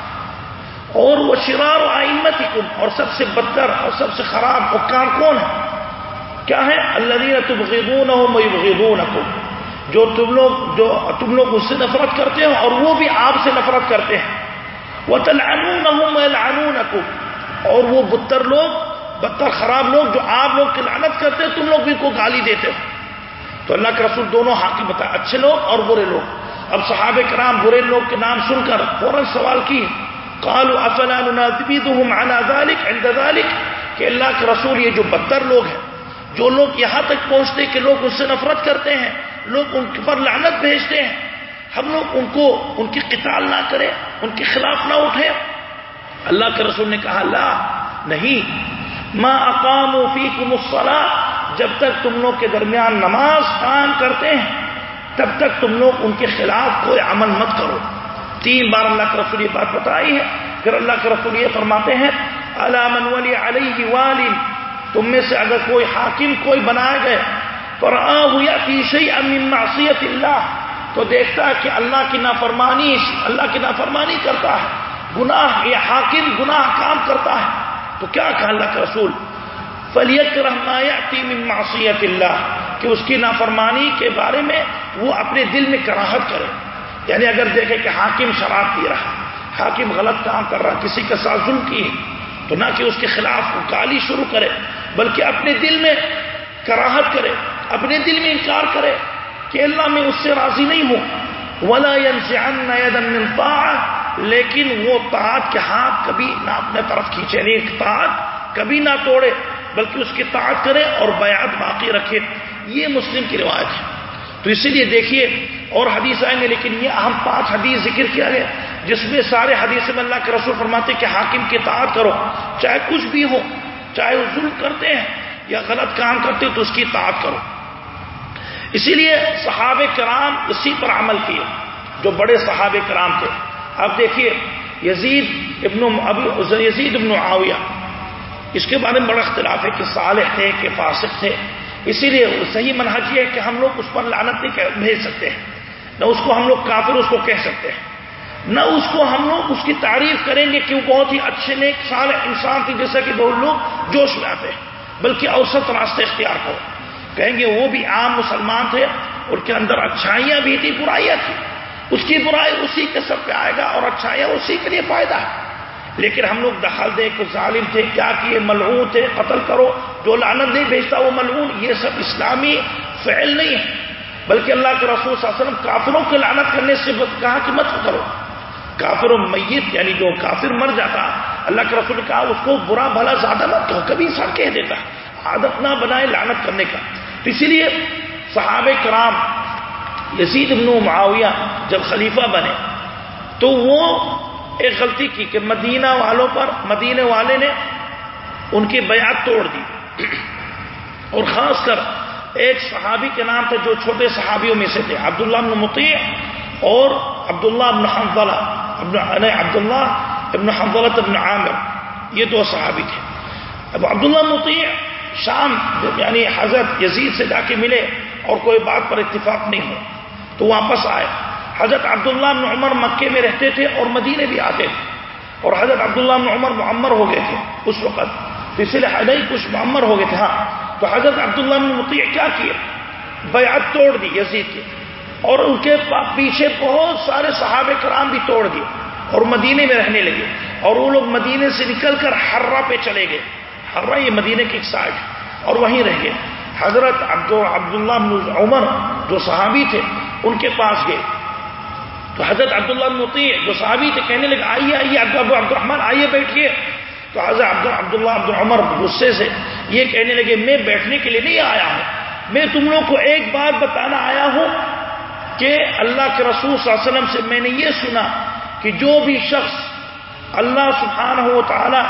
اور وہ شرار و آئمت اور سب سے بدتر اور سب سے خراب حکام کون ہے؟ کیا ہے؟ اللہ دین تم ہو میں جو تم لوگ جو تم لوگ اس سے نفرت کرتے ہو اور وہ بھی آپ سے نفرت کرتے ہیں۔ وہ تلعنون ہوں میں اور وہ بدتر لوگ، بدتر خراب لوگ جو آپ لوگ کی لعنت کرتے ہیں، تم لوگ بھی کو گالی دیتے ہو۔ تو اللہ کے رسول دونوں حاکم بتائے، اچھے لوگ اور برے لوگ۔ اب صحابہ کرام برے لوگ کے نام سن کر فوراً سوال کی قالوا افلا ننادبيهم على ذلك؟ عند ذلك؟ کہ اللہ کے رسول یہ جو بدتر لوگ ہیں، جو لوگ یہاں تک پہنچتے کہ لوگ اس سے نفرت کرتے ہیں لوگ ان پر لعنت بھیجتے ہیں۔ ہم لوگ ان کو، ان کی قتال نہ کریں، ان کے خلاف نہ اٹھے اللہ کے رسول نے کہا، لا، نہیں۔ ما اقام فیکم جب تک تم لوگ کے درمیان نماز قائم کرتے ہیں، تب تک تم لوگ ان کے خلاف کوئی عمل مت کرو۔ تین بار اللہ کے رسول یہ بات بتائی ہے۔ پھر اللہ کے رسول یہ فرماتے ہیں علامن ولی علیہ والم تم میں سے اگر کوئی حاکم، کوئی بنائے گئے معصیت اللہ تو دیکھتا ہے کہ اللہ کی نافرمانی اللہ کی نافرمانی کرتا ہے۔ گناہ یہ حاکم گناہ کام کرتا ہے۔ تو کیا کہا اللہ کا رسول؟ فلیت من معصیت اللہ کہ اس کی نافرمانی کے بارے میں وہ اپنے دل میں کراہت کرے۔ یعنی اگر دیکھے کہ حاکم شراب پی رہا حاکم غلط کام کر رہا کسی کے ساتھ ظلم کی تو نہ کہ اس کے خلاف گالی شروع کرے، بلکہ اپنے دل میں کراہت کرے۔ اپنے دل میں انکار کرے کہ اللہ میں اس سے راضی نہیں ہوں۔ ولا لیکن وہ طاعت کے ہاتھ کبھی نہ اپنے طرف کھینچے یعنی نہیں طاعت کبھی نہ توڑے، بلکہ اس کی طاعت کرے اور بیات باقی رکھے۔ یہ مسلم کی روایت ہے۔ تو اسی لیے دیکھیے، اور حدیث آئیں گے لیکن یہ اہم پانچ حدیث ذکر کیا گیا، جس میں سارے حدیث میں اللہ کے رسول فرماتے کہ حاکم کی طاعت کرو، چاہے کچھ بھی ہو، چاہے وہ ظلم کرتے ہیں یا غلط کام کرتے ہو، تو اس کی اطاعت کرو۔ اسی لیے صحاب کرام اسی پر عمل کیے، جو بڑے صحاب کرام تھے۔ اب دیکھیے، یزید ابن ابو یزید ابن عاویہ اس کے بارے میں بڑا اختلاف ہے کہ صالح تھے کہ فاسق تھے۔ اسی لیے صحیح منحج یہ ہے کہ ہم لوگ اس پر لانت نہیں بھیج سکتے ہیں۔ نہ اس کو ہم لوگ کافر اس کو کہہ سکتے ہیں۔ نہ اس کو ہم لوگ اس کی تعریف کریں گے کہ وہ بہت ہی اچھے نیک سال انسان تھے، جیسا کہ بہت لوگ جوش میں آتے ہیں۔ بلکہ اوسط راستے اختیار کرو۔ کہیں گے وہ بھی عام مسلمان تھے، ان کے اندر اچھائیاں بھی تھی برائیاں تھیں۔ اس کی برائی اسی کے سب پہ آئے گا اور اچھائیاں اسی کے لیے فائدہ ہے۔ لیکن ہم لوگ دخل دے کو ظالم تھے، کیا کیے؟ ملعون تھے، قتل کرو۔ جو لعنت نہیں بھیجتا وہ ملعون، یہ سب اسلامی فعل نہیں ہے۔ بلکہ اللہ کے رسول صلی اللہ علیہ وسلم کافروں کے لعنت کرنے سے کہا کہ مت کرو۔ کافر و میت یعنی جو کافر مر جاتا، اللہ کے رسول نے کہا، اس کو برا بھلا زیادہ مت کہو، کبھی انسان کہہ دیتا۔ عادت نہ بنائے لعنت کرنے کا۔ اسی لیے صحابہ کرام یزید ابن معاویہ جب خلیفہ بنے تو وہ ایک غلطی کی کہ مدینہ والوں پر مدینے والے نے ان کی بیعت توڑ دی اور خاص کر ایک صحابی کے نام تھے جو چھوٹے صحابیوں میں سے تھے، عبداللہ ابن مطیع اور عبداللہ ابن حنظلہ، ابن یعنی عبداللہ ابن حنظلہ ابن عامر، یہ دو صحابی تھے۔ اب عبداللہ مطیع شام یعنی حضرت یزید سے جا کے ملے اور کوئی بات پر اتفاق نہیں ہو۔ تو واپس آئے۔ حضرت عبداللہ بن عمر مکے میں رہتے تھے اور مدینے بھی آتے تھے۔ اور حضرت عبداللہ بن عمر معمر ہو گئے تھے اس وقت۔ تو اس لیے حضرت کچھ معمر ہو گئے تھے۔ ہاں تو حضرت عبداللہ بن مطیع کیا کیے؟ بیعت توڑ دی یزید کی اور ان کے پیچھے بہت سارے صحابہ کرام بھی توڑ دیے اور مدینے میں رہنے لگے۔ اور وہ لوگ مدینے سے نکل کر ہررا پہ چلے گئے۔ ہررا یہ مدینے کی ایک سائڈ اور وہیں رہ گئے۔ حضرت عبداللہ بن عمر جو صحابی تھے، ان کے پاس گئے۔ تو حضرت عبداللہ مطیع جو صحابی تھے، کہنے لگے، آئیے آئیے، عبد عبد الرحمان آئیے بیٹھیے۔ تو حضرت عبد عبداللہ عبد العمر غصے سے یہ کہنے لگے، میں بیٹھنے کے لیے نہیں آیا ہوں۔ میں تم لوگ کو ایک بات بتانا آیا ہوں کہ اللہ کے رسول صلی اللہ علیہ وسلم سے میں نے یہ سنا کہ جو بھی شخص اللہ سبحانہ ہو تعالی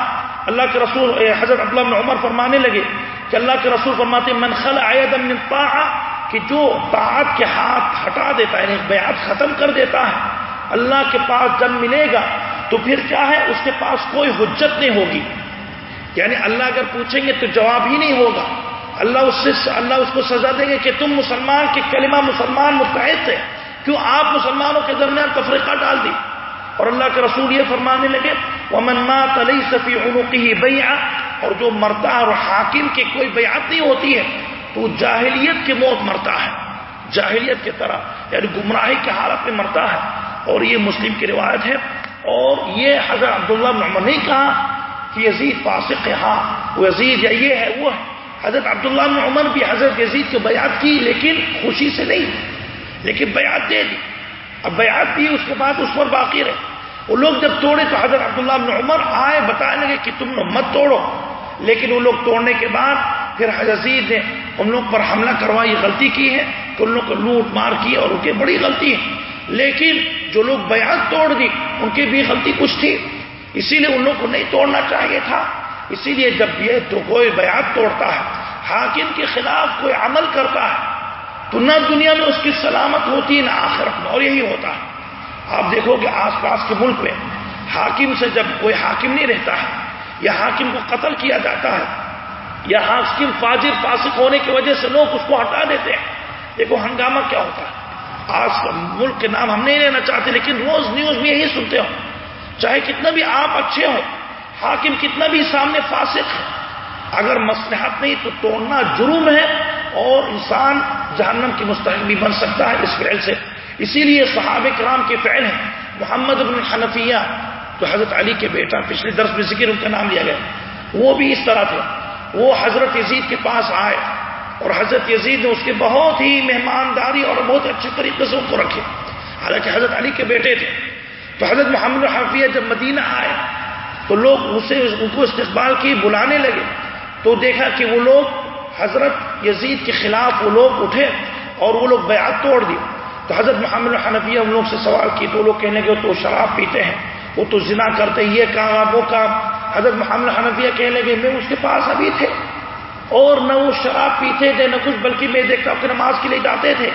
اللہ کے رسول حضرت عبداللہ بن عمر فرمانے لگے کہ اللہ کے رسول فرماتے من خل من طاعہ، کہ جو طاعت کے ہاتھ ہٹا دیتا ہے یعنی بیعت ختم کر دیتا ہے، اللہ کے پاس جب ملے گا تو پھر کیا ہے؟ اس کے پاس کوئی حجت نہیں ہوگی۔ یعنی اللہ اگر پوچھیں گے تو جواب ہی نہیں ہوگا۔ اللہ اس سے، اللہ اس کو سزا دیں گے کہ تم مسلمان کے کلمہ مسلمان متحد تھے کیوں؟ آپ مسلمانوں کے درمیان تفریقہ ڈال دی۔ اور اللہ کے رسول یہ فرمانے لگے وہ منما تلئی صفی عنوقی ہی اور جو مرتا اور حاکم کی کوئی بیعت نہیں ہوتی ہے، تو جاہلیت کی موت مرتا ہے۔ جاہلیت کی طرح یعنی گمراہی کی حالت میں مرتا ہے۔ اور یہ مسلم کی روایت ہے۔ اور یہ حضرت عبداللہ بن عمر نہیں کہا کہ یزید فاسق ہے۔ ہاں وہ یزید یا یہ ہے، وہ ہے۔ حضرت عبداللہ بن عمر بھی حضرت یزید کی بیعت کی، لیکن خوشی سے نہیں، لیکن بیعت دے دی۔ اب بیعت دی اس کے بعد اس پر باقی رہے۔ وہ لوگ جب توڑے تو حضرت عبداللہ بن عمر آئے، بتانے لگے کہ تم لوگ مت توڑو۔ لیکن وہ لوگ توڑنے کے بعد پھر حضید نے ان لوگ پر حملہ کروائی غلطی کی ہے تو ان لوگ کو لوٹ مار کی اور ان کی بڑی غلطی ہے۔ لیکن جو لوگ بیان توڑ دی، ان کی بھی غلطی کچھ تھی۔ اسی لیے ان لوگ کو نہیں توڑنا چاہیے تھا۔ اسی لیے جب یہ تو کوئی بیان توڑتا ہے، حاکم کے خلاف کوئی عمل کرتا ہے تو نہ دنیا میں اس کی سلامت ہوتی ہے، نہ آخرت میں، اور یہی ہوتا ہے۔ آپ دیکھو کہ آس پاس کے ملک میں حاکم سے جب کوئی حاکم نہیں رہتا ہے، یا حاکم کو قتل کیا جاتا ہے، یا حاکم فاجر، فاسق ہونے کی وجہ سے لوگ اس کو ہٹا دیتے ہیں۔ دیکھو ہنگامہ کیا ہوتا ہے۔ آج ملک کے نام ہم نہیں لینا چاہتے، لیکن روز نیوز میں یہی سنتے ہو چاہے کتنا بھی آپ اچھے ہوں، حاکم کتنا بھی سامنے فاسق ہے، اگر مسلحت نہیں تو توڑنا جرم ہے اور انسان جہنم کی مستحق بھی بن سکتا ہے اس فعل سے۔ اسی لیے صحاب کرام کے فعل ہیں۔ محمد بن حنفیہ جو حضرت علی کے بیٹا پچھلے درس میں ذکر ان کا نام لیا گیا۔ وہ بھی اس طرح تھے۔ وہ حضرت یزید کے پاس آئے اور حضرت یزید نے اس کے بہت ہی مہمانداری اور بہت اچھے طریقے سے ان کو رکھے۔ حالانکہ حضرت علی کے بیٹے تھے۔ تو حضرت محمد الحفیہ جب مدینہ آئے، تو لوگ اسے، ان کو استقبال کی بلانے لگے۔ تو دیکھا کہ وہ لوگ حضرت یزید کے خلاف وہ لوگ اٹھے اور وہ لوگ بیعت توڑ دی تو حضرت محمد الحنفیہ ان لوگ سے سوال کی، تو وہ لوگ کہنے لگے تو شراب پیتے ہیں، وہ تو زنا کرتے یہ کام، وہ کام۔ حضرت محمد حنفیہ کہنے لگے، میں اس کے پاس ابھی تھے۔ اور نہ وہ شراب پیتے تھے، نہ کچھ، بلکہ میں دیکھتا ہوں کہ نماز کے لیے جاتے تھے۔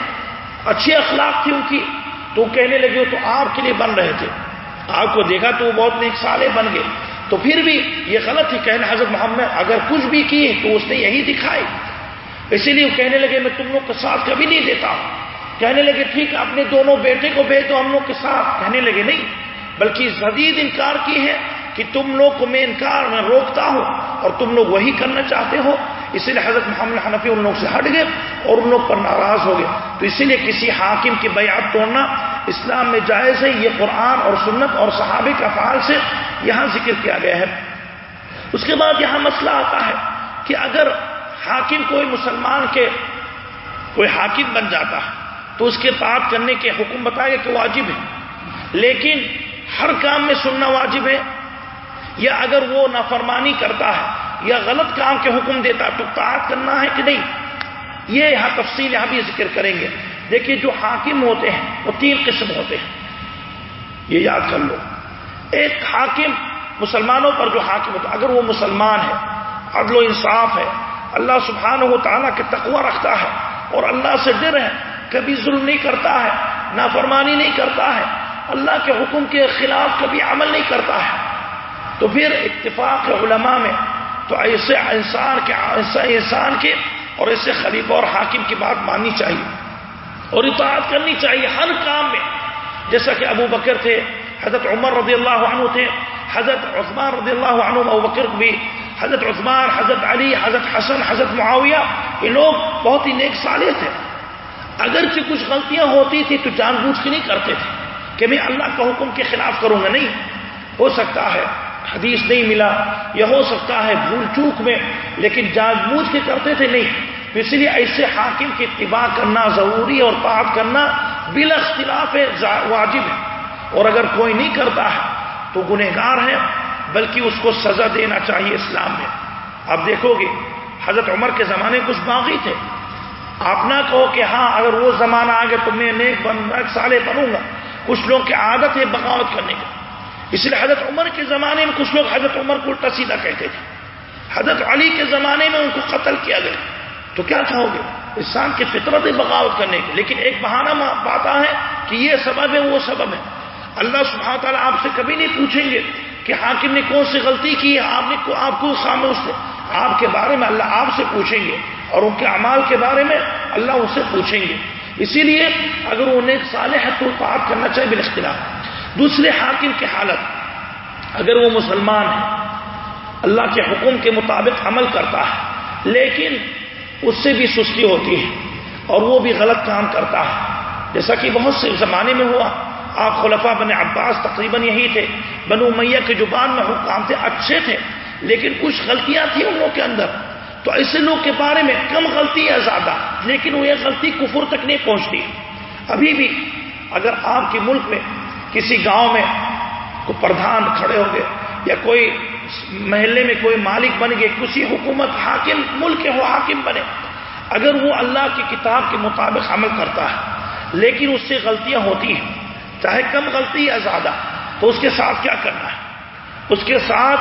اچھی اخلاق تھی ان کی۔ تو کہنے لگے تو آپ کے لیے بن رہے تھے۔ آپ کو دیکھا تو وہ بہت نیک سالے بن گئے۔ تو پھر بھی یہ غلط ہی کہنا حضرت محمد، اگر کچھ بھی کیے تو اس نے یہی دکھائی۔ اسی لیے وہ کہنے لگے، میں تم لوگ کا ساتھ کبھی نہیں دیتا۔ ہوں کہنے لگے، ٹھیک اپنے دونوں بیٹے کو بھیج دو ہم لوگ کے ساتھ۔ کہنے لگے، نہیں، بلکہ جدید انکار کی ہے۔ کہ تم لوگ کو میں انکار میں روکتا ہوں اور تم لوگ وہی کرنا چاہتے ہو اسی لیے حضرت محمد حنفی ان لوگ سے ہٹ گئے اور ان لوگ پر ناراض ہو گئے۔ تو اسی لیے کسی حاکم کی بیعت توڑنا اسلام میں جائز ہے، یہ قرآن اور سنت اور صحابہ کا فعال سے یہاں ذکر کیا گیا ہے۔ اس کے بعد یہاں مسئلہ آتا ہے کہ اگر حاکم کوئی مسلمان کے کوئی حاکم بن جاتا ہے، تو اس کے پاک کرنے کے حکم بتایا کہ واجب ہے۔ لیکن ہر کام میں سننا واجب ہے یا اگر وہ نافرمانی کرتا ہے یا غلط کام کے حکم دیتا ہے تو طاعت کرنا ہے کہ نہیں؟ یہ یہاں تفصیل یہاں بھی ذکر کریں گے۔ دیکھیے جو حاکم ہوتے ہیں، وہ تین قسم ہوتے ہیں۔ یہ یاد کر لو۔ ایک حاکم مسلمانوں پر جو حاکم ہوتا اگر وہ مسلمان ہے، عدل و انصاف ہے، اللہ سبحانہ و تعالیٰ کے تقوی رکھتا ہے اور اللہ سے ڈر ہے، کبھی ظلم نہیں کرتا ہے، نافرمانی نہیں کرتا ہے، اللہ کے حکم کے خلاف کبھی عمل نہیں کرتا ہے تو پھر اتفاق علماء میں، تو ایسے انسان کے ایسا انسان کے اور ایسے خلیفہ اور حاکم کی بات ماننی چاہیے۔ اور اطاعت کرنی چاہیے ہر کام میں۔ جیسا کہ ابو بکر تھے، حضرت عمر رضی اللہ عنہ تھے، حضرت عثمان رضی اللہ عنہ، ابو بکر بھی، حضرت عثمان، حضرت علی، حضرت حسن، حضرت معاویہ، یہ لوگ بہت ہی نیک صالح تھے۔ اگرچہ کچھ غلطیاں ہوتی تھی تو جان بوجھ کے نہیں کرتے تھے کہ میں اللہ کا حکم کے خلاف کروں گا۔ نہیں، ہو سکتا ہے حدیث نہیں ملا، یا ہو سکتا ہے بھول چوک میں، لیکن جان بوجھ کے کرتے تھے نہیں۔ اس لیے ایسے حاکم کی اتباع کرنا ضروری اور بات کرنا بلا اختلاف واجب ہے۔ اور اگر کوئی نہیں کرتا ہے، تو گنہگار ہے، بلکہ اس کو سزا دینا چاہیے اسلام میں۔ اب دیکھو گے، حضرت عمر کے زمانے کچھ باغی تھے۔ آپ نہ کہو کہ ہاں اگر وہ زمانہ آگے تو میں نیک بن سالے بنوں گا۔ کچھ لوگ کی عادت ہے بغاوت کرنے کی۔ اس لیے حضرت عمر کے زمانے میں کچھ لوگ حضرت عمر کو الٹا سیدھا کہتے تھے۔ حضرت علی کے زمانے میں ان کو قتل کیا گیا۔ تو کیا کہو گے؟ انسان کی فطرت بغاوت کرنے کی لیکن ایک بہانہ پاتا ہے کہ یہ سبب ہے، وہ سبب ہے۔ اللہ سبحانہ تعالیٰ آپ سے کبھی نہیں پوچھیں گے کہ حاکم نے کون سی غلطی کی ہے، آپ نے آپ کو خاموش تھے۔ آپ کے بارے میں اللہ آپ سے پوچھیں گے اور ان کے اعمال کے بارے میں اللہ ان سے پوچھیں گے۔ اسی لیے اگر انہیں صالح ہے تو بات کرنا چاہیے بال اختلاف دوسرے حاکم کی حالت۔ اگر وہ مسلمان ہے، اللہ کے حکم کے مطابق عمل کرتا ہے، لیکن اس سے بھی سستی ہوتی ہے اور وہ بھی غلط کام کرتا ہے۔ جیسا کہ بہت سے زمانے میں ہوا، آپ خلفا بن عباس تقریباً یہی تھے۔ بنو میاں کے زبان میں حکام تھے، اچھے تھے، لیکن کچھ غلطیاں تھیں ان لوگوں کے اندر۔ تو ایسے لوگ کے بارے میں کم غلطی ہے زیادہ، لیکن وہ یہ غلطی کفر تک نہیں پہنچتی۔ ابھی بھی اگر آپ کے ملک میں کسی گاؤں میں کوئی پردھان کھڑے ہو گئے یا کوئی محلے میں کوئی مالک بن گئے کسی حکومت حاکم ملک کے ہو حاکم بنے۔ اگر وہ اللہ کی کتاب کے مطابق عمل کرتا ہے، لیکن اس سے غلطیاں ہوتی ہیں، چاہے کم غلطی یا زیادہ، تو اس کے ساتھ کیا کرنا ہے؟ اس کے ساتھ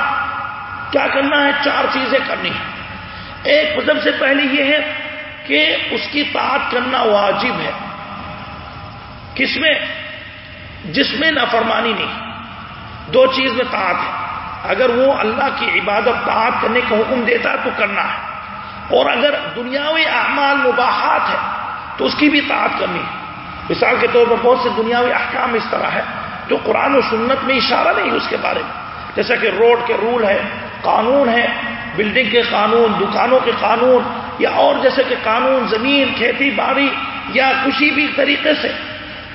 کیا کرنا ہے؟ چار چیزیں کرنی ہیں۔ ایک سب سے پہلی یہ ہے کہ اس کی طاعت کرنا واجب ہے۔ کس میں؟ جس میں نافرمانی نہیں، دو چیز میں طاعت ہے۔ اگر وہ اللہ کی عبادت طاعت کرنے کا حکم دیتا ہے تو کرنا ہے۔ اور اگر دنیاوی اعمال مباحات ہے تو اس کی بھی طاعت کرنی ہے۔ مثال کے طور پر بہت سے دنیاوی احکام اس طرح ہے جو قرآن و سنت میں اشارہ نہیں اس کے بارے میں۔ جیسا کہ روڈ کے رول ہے قانون ہے بلڈنگ کے قانون، دکانوں کے قانون، یا اور جیسے کہ قانون، زمین، کھیتی باڑی یا کسی بھی طریقے سے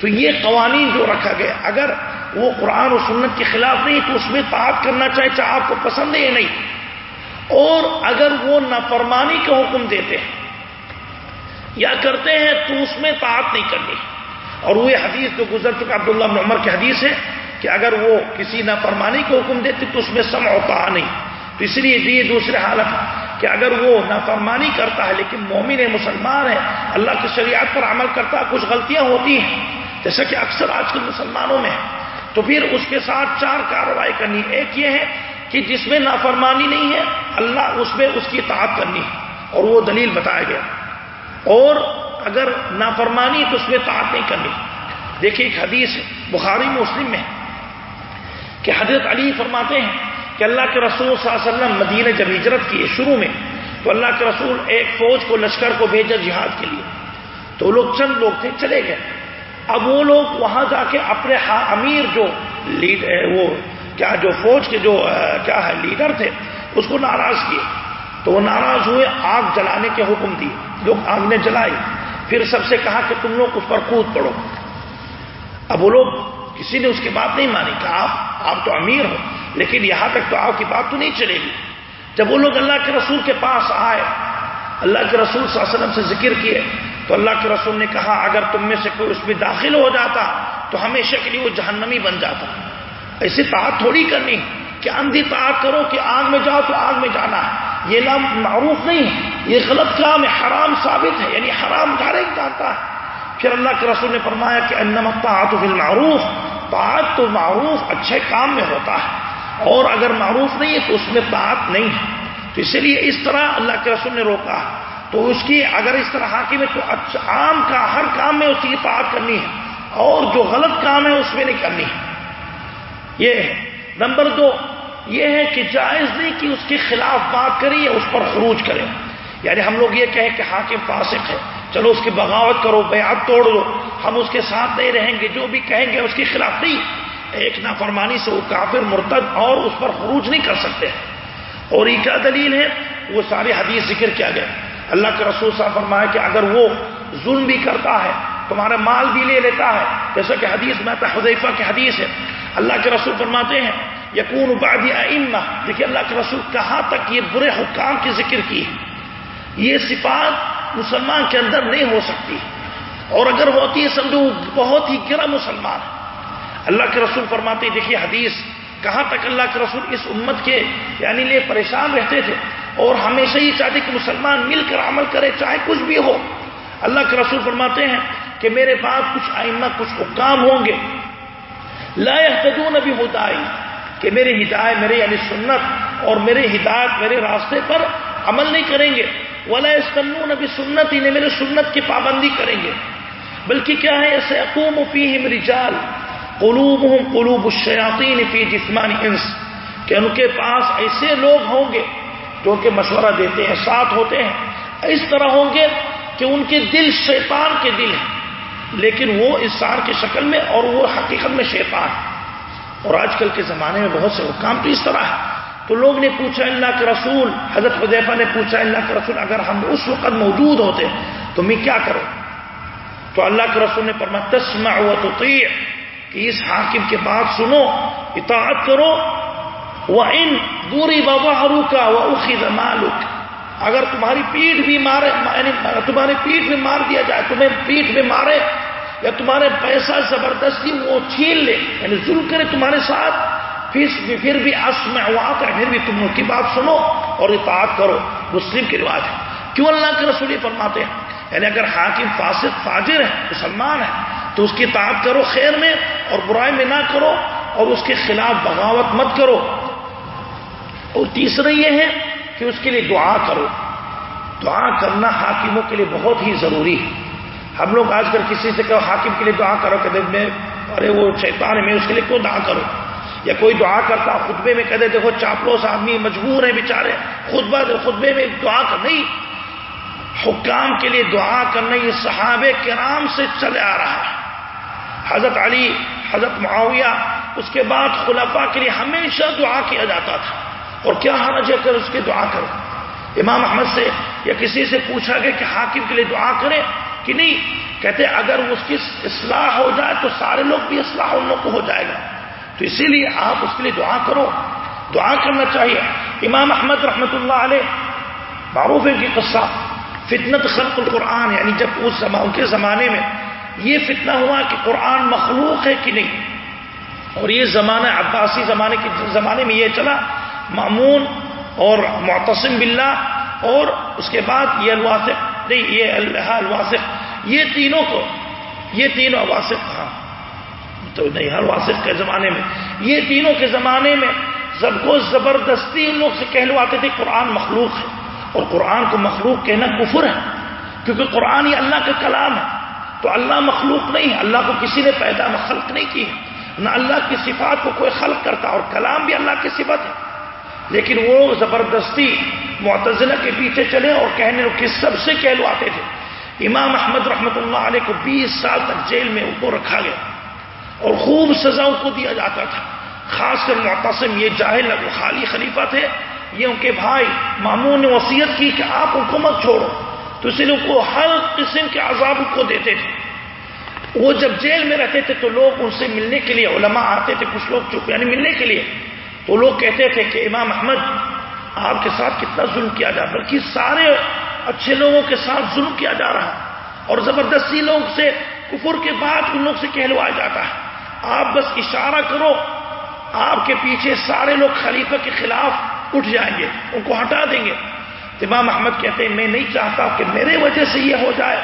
تو یہ قوانین جو رکھا گیا، اگر وہ قرآن و سنت کے خلاف نہیں، تو اس میں تعت کرنا چاہے چاہے آپ کو پسند ہے یا نہیں۔ اور اگر وہ نافرمانی کا حکم دیتے ہیں، یا کرتے ہیں، تو اس میں تعت نہیں کرنی۔ اور وہ حدیث جو گزر چکا، عبداللہ بن عمر کی حدیث ہے کہ اگر وہ کسی نافرمانی کو حکم دیتے، تو اس میں سم ہوتا نہیں۔ تو اس لیے یہ دوسرے حالت کہ اگر وہ نافرمانی کرتا ہے، لیکن مومن ہے مسلمان ہے، اللہ کی شریعت پر عمل کرتا ہے کچھ غلطیاں ہوتی ہیں جیسا کہ اکثر آج کل مسلمانوں میں تو پھر اس کے ساتھ چار کارروائی کرنی ایک یہ ہے کہ جس میں نافرمانی نہیں ہے، اللہ اس میں اس کی اطاعت کرنی ہے، اور وہ دلیل بتایا گیا۔ اور اگر نافرمانی تو اس میں تعت نہیں کرنی۔ دیکھیے ایک حدیث بخاری مسلم میں کہ حضرت علی فرماتے ہیں کہ اللہ کے رسول صلی اللہ علیہ وسلم مدینہ جب ہجرت کی شروع میں، تو اللہ کے رسول ایک فوج کو لشکر کو بھیجا جہاد کے لیے۔ تو لوگ چند لوگ تھے، چلے گئے۔ اب وہ لوگ وہاں جا کے اپنے امیر جو لیڈ وہ کیا جو فوج کے جو کیا ہے، لیڈر تھے، اس کو ناراض کیے۔ تو وہ ناراض ہوئے، آگ جلانے کے حکم دیے۔ لوگ آگ نے جلائی۔ پھر سب سے کہا کہ تم لوگ اس پر کود پڑو۔ اب وہ لوگ کسی نے اس کی بات نہیں مانی کہ آپ آپ تو امیر ہو، لیکن یہاں تک تو آپ کی بات تو نہیں چلے گی۔ جب وہ لوگ اللہ کے رسول کے پاس آئے، اللہ کے رسول صلی اللہ علیہ وسلم سے ذکر کیے تو اللہ کے رسول نے کہا، اگر تم میں سے کوئی اس میں داخل ہو جاتا، تو ہمیشہ کے لیے وہ جہنمی بن جاتا۔ ایسی طاعت تھوڑی کرنی کہ اندھی طاعت کرو کہ آگ میں جاؤ تو آگ میں جانا ہے۔ یہ نام معروف نہیں ہے، یہ غلط کام ہے، حرام ثابت ہے یعنی حرام ڈائریکٹ جاتا ہے۔ پھر اللہ کے رسول نے فرمایا کہ انمتا تو معروف طاعت تو معروف اچھے کام میں ہوتا ہے۔ اور اگر معروف نہیں ہے تو اس میں طاعت نہیں ہے۔ تو اسی لیے اس طرح اللہ کے رسول نے روکا۔ تو اس کی اگر اس طرح حاکم ہے تو اچھا عام کا ہر کام میں اس کی اطاعت کرنی ہے۔ اور جو غلط کام ہے اس میں نہیں کرنی۔ ہے یہ ہے نمبر دو، یہ ہے کہ جائز نہیں کہ اس کے خلاف بات کریں یا اس پر خروج کریں یعنی ہم لوگ یہ کہیں کہ حاکم فاسق ہے۔ چلو اس کی بغاوت کرو، بیعت توڑ دو۔ ہم اس کے ساتھ نہیں رہیں گے، جو بھی کہیں گے اس کے خلاف نہیں۔ ایک نافرمانی سے وہ کافر، مرتد اور اس پر خروج نہیں کر سکتے۔ اور یہ کیا دلیل ہے؟ وہ سارے حدیث ذکر کیا گیا۔ اللہ کے رسول صاحب فرمایا کہ اگر وہ ظلم بھی کرتا ہے، تمہارا مال بھی لے لیتا ہے۔ جیسا کہ حدیث میں حضیفہ کی حدیث ہے۔ اللہ کے رسول فرماتے ہیں یقون بعدی ائمہ۔ دیکھیے اللہ کے رسول کہاں تک یہ برے حکام کی ذکر کی یہ صفات مسلمان کے اندر نہیں ہو سکتی۔ اور اگر ہوتی ہے، سمجھو، بہت ہی گرا مسلمان۔ ہے اللہ کے رسول فرماتے دیکھیے حدیث، کہاں تک اللہ کے رسول اس امت کے یعنی لیے پریشان رہتے تھے؟ اور ہمیشہ یہ چاہتے کہ مسلمان مل کر عمل کرے، چاہے کچھ بھی ہو۔ اللہ کے رسول فرماتے ہیں کہ میرے پاس کچھ آئمہ کچھ حکام ہوں گے۔ لا يهتدون ابھی کہ میرے ہدایت میرے یعنی سنت اور میرے ہدایت، میرے راستے پر عمل نہیں کریں گے۔ ولا استنون ابھی سنت ہی یعنی نہیں میرے سنت کی پابندی کریں گے۔ بلکہ کیا ہے؟ ایسے اقوم فیہم رجال، قلوبہم قلوب الشیاطین فی جسمانی انس، کہ ان کے پاس ایسے لوگ ہوں گے جو کہ مشورہ دیتے ہیں، ساتھ ہوتے ہیں۔ اس طرح ہوں گے کہ ان کے دل شیطان کے دل ہیں۔ لیکن وہ انسان کی شکل میں اور وہ حقیقت میں شیطان ہے اور آج کل کے زمانے میں بہت سے حکام تو اس طرح ہے تو لوگ نے پوچھا، اللہ کے رسول، حضرت حضیفہ نے پوچھا، اللہ کے رسول، اگر ہم اس وقت موجود ہوتے تو میں کیا کروں؟ تو اللہ کے رسول نے پرما تسمع و تطیع، کہ اس حاکم کے بات سنو، اطاعت کرو وہ ان بری بابا کا وہ اخی اگر تمہاری پیٹھ بھی مارے یعنی تمہاری پیٹھ میں مار دیا جائے، تمہیں پیٹھ میں مارے، یا تمہارے پیسہ زبردستی وہ چھین لے یعنی ظلم کرے تمہارے ساتھ، پھر بھی میں کر پھر بھی تم کی بات سنو اور اطاعت کرو۔ مسلم کی رواج ہے۔ کیوں اللہ کے رسول فرماتے ہیں؟ یعنی اگر حاکم فاسد فاجر ہے، مسلمان ہے، تو اس کی اطاعت کرو خیر میں اور برائی میں نہ کرو اور اس کے خلاف بغاوت مت کرو۔ اور تیسرا یہ ہے کہ اس کے لیے دعا کرو۔ دعا کرنا حاکموں کے لیے بہت ہی ضروری ہے۔ ہم لوگ آج کل کسی سے کہو، حاکم کے لیے دعا کرو کہ میں ارے وہ شیطان ہے، میں اس کے لیے کیوں دعا کروں؟ یا کوئی دعا کرتا خطبے میں کہتے دیکھو، چاپلوس آدمی مجبور ہیں بےچارے خطبہ خطبے میں دعا کر نہیں۔ حکام کے لیے دعا کرنا یہ صحابہ کرام سے چلے آ رہا ہے۔ حضرت علی، حضرت معاویہ، اس کے بعد خلفاء کے لیے ہمیشہ دعا کیا جاتا تھا۔ اور کیا حرج ہے کر اس کی دعا کرو امام احمد سے یا کسی سے پوچھا گیا کہ حاکم کے لیے دعا کرے کہ نہیں؟ کہتے اگر اس کی اصلاح ہو جائے تو سارے لوگ بھی اصلاح ان لوگ کو ہو جائے گا۔ تو اسی لیے آپ اس کے لیے دعا کرو۔ دعا کرنا چاہیے۔ امام احمد رحمت اللہ علیہ معروف ہے کی قصہ، فتنت خلق القرآن یعنی جب اس ان کے زمانے میں یہ فتنہ ہوا کہ قرآن مخلوق ہے کہ نہیں؟ اور یہ زمانہ عباسی زمانے کے زمانے میں یہ چلا معمون اور معتصم باللہ اور اس کے بعد یہ الواسق نہیں، یہ اللہ الواسق یہ تینوں کو، یہ تینوں واسق ہاں تو نہیں، ہر واسق کے زمانے میں۔ یہ تینوں کے زمانے میں سب کو زبردستی ان لوگ سے کہلواتے تھے، قرآن مخلوق ہے۔ اور قرآن کو مخلوق کہنا کفر ہے، کیونکہ قرآن یہ اللہ کا کلام ہے۔ تو اللہ مخلوق نہیں ہے، اللہ کو کسی نے پیدا خلق نہیں کی ہے۔ نہ اللہ کی صفات کو کوئی خلق کرتا، اور کلام بھی اللہ کی صفت ہے۔ لیکن وہ زبردستی معتزلہ کے پیچھے چلے اور کہنے کہ سب سے کہلواتے تھے۔ امام احمد رحمت اللہ علیہ کو بیس سال تک جیل میں ان کو رکھا گیا اور خوب سزا ان کو دیا جاتا تھا۔ خاص کر معتصم، یہ جاہل خالی خلیفہ تھے۔ یہ ان کے بھائی ماموں نے وصیت کی کہ آپ ان کو مت چھوڑو۔ تو اس لیے ان کو ہر قسم کے عذاب کو دیتے تھے۔ وہ جب جیل میں رہتے تھے تو لوگ ان سے ملنے کے لیے، علماء آتے تھے، کچھ لوگ چپ یعنی ملنے کے لیے۔ تو لوگ کہتے تھے کہ امام احمد، آپ کے ساتھ کتنا ظلم کیا جا بلکہ سارے اچھے لوگوں کے ساتھ ظلم کیا جا رہا اور زبردستی لوگ سے، کفر کے بعد ان لوگ سے کہلوایا جاتا ہے۔ آپ بس اشارہ کرو، آپ کے پیچھے سارے لوگ خلیفہ کے خلاف اٹھ جائیں گے، ان کو ہٹا دیں گے۔ امام احمد کہتے ہیں، میں نہیں چاہتا کہ میرے وجہ سے یہ ہو جائے۔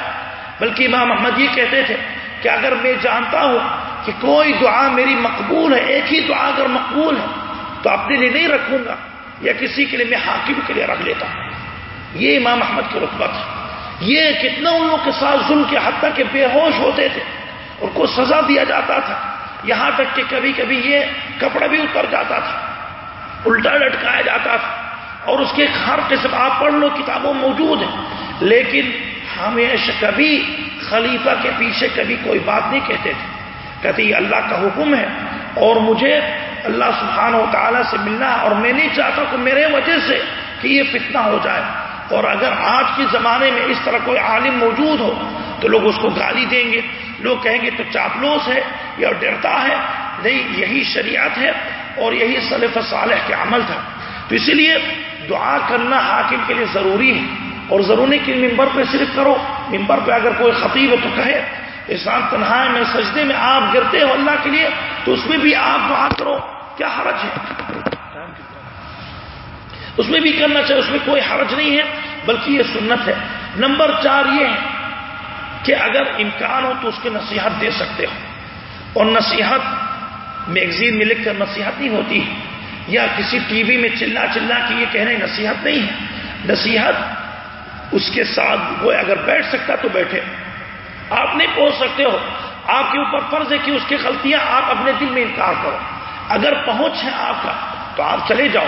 بلکہ امام احمد یہ کہتے تھے کہ اگر میں جانتا ہوں کہ کوئی دعا میری مقبول ہے، ایک ہی دعا اگر مقبول ہے تو اپنے لیے نہیں رکھوں گا یا کسی کے لیے میں حاکم کے لیے رکھ لیتا ہوں۔ یہ امام احمد کی رتبت ہے یہ کتنا ان لوگ کے ساتھ ظلم کے حد تک کہ بے ہوش ہوتے تھے۔ اور کو سزا دیا جاتا تھا۔ یہاں تک کہ کبھی کبھی یہ کپڑا بھی اتر جاتا تھا، الٹا لٹکایا جاتا تھا۔ اور اس کے ہر قسم، آپ پڑھ لو، کتابوں موجود ہیں۔ لیکن ہمیشہ کبھی خلیفہ کے پیچھے کبھی کوئی بات نہیں کہتے تھے۔ کہتے یہ اللہ کا حکم ہے اور مجھے اللہ سبحانہ و تعالیٰ سے ملنا اور میں نہیں چاہتا کہ میرے وجہ سے کہ یہ فتنہ ہو جائے اور اگر آج کے زمانے میں اس طرح کوئی عالم موجود ہو تو لوگ اس کو گالی دیں گے لوگ کہیں گے تو چاپلوس ہے یا ڈرتا ہے نہیں، یہی شریعت ہے اور یہی صلیف صالح کے عمل تھا۔ تو اسی لیے دعا کرنا حاکم کے لیے ضروری ہے اور ضروری کہ ممبر پہ صرف کرو ممبر پہ اگر کوئی خطیب ہے تو کہے انسان تنہا میں سجدے میں آپ گرتے ہو اللہ کے لیے تو اس میں بھی آپ دعا کرو۔ کیا حرج ہے؟ اس میں بھی کرنا چاہیے، اس میں کوئی حرج نہیں ہے، بلکہ یہ سنت ہے۔ نمبر چار یہ ہے کہ اگر امکان ہو تو اس کے نصیحت دے سکتے ہو۔ اور نصیحت میگزین میں لکھ کر نصیحت نہیں ہوتی۔ ہے یا کسی ٹی وی میں چلا چلا کے یہ کہنے نصیحت نہیں ہے۔ نصیحت اس کے ساتھ وہ اگر بیٹھ سکتا تو بیٹھے۔ آپ نہیں پہنچ سکتے ہو۔ آپ کے اوپر فرض ہے کہ اس کی غلطیاں آپ اپنے دل میں انکار کرو۔ اگر پہنچ ہے آپ کا، تو آپ چلے جاؤ۔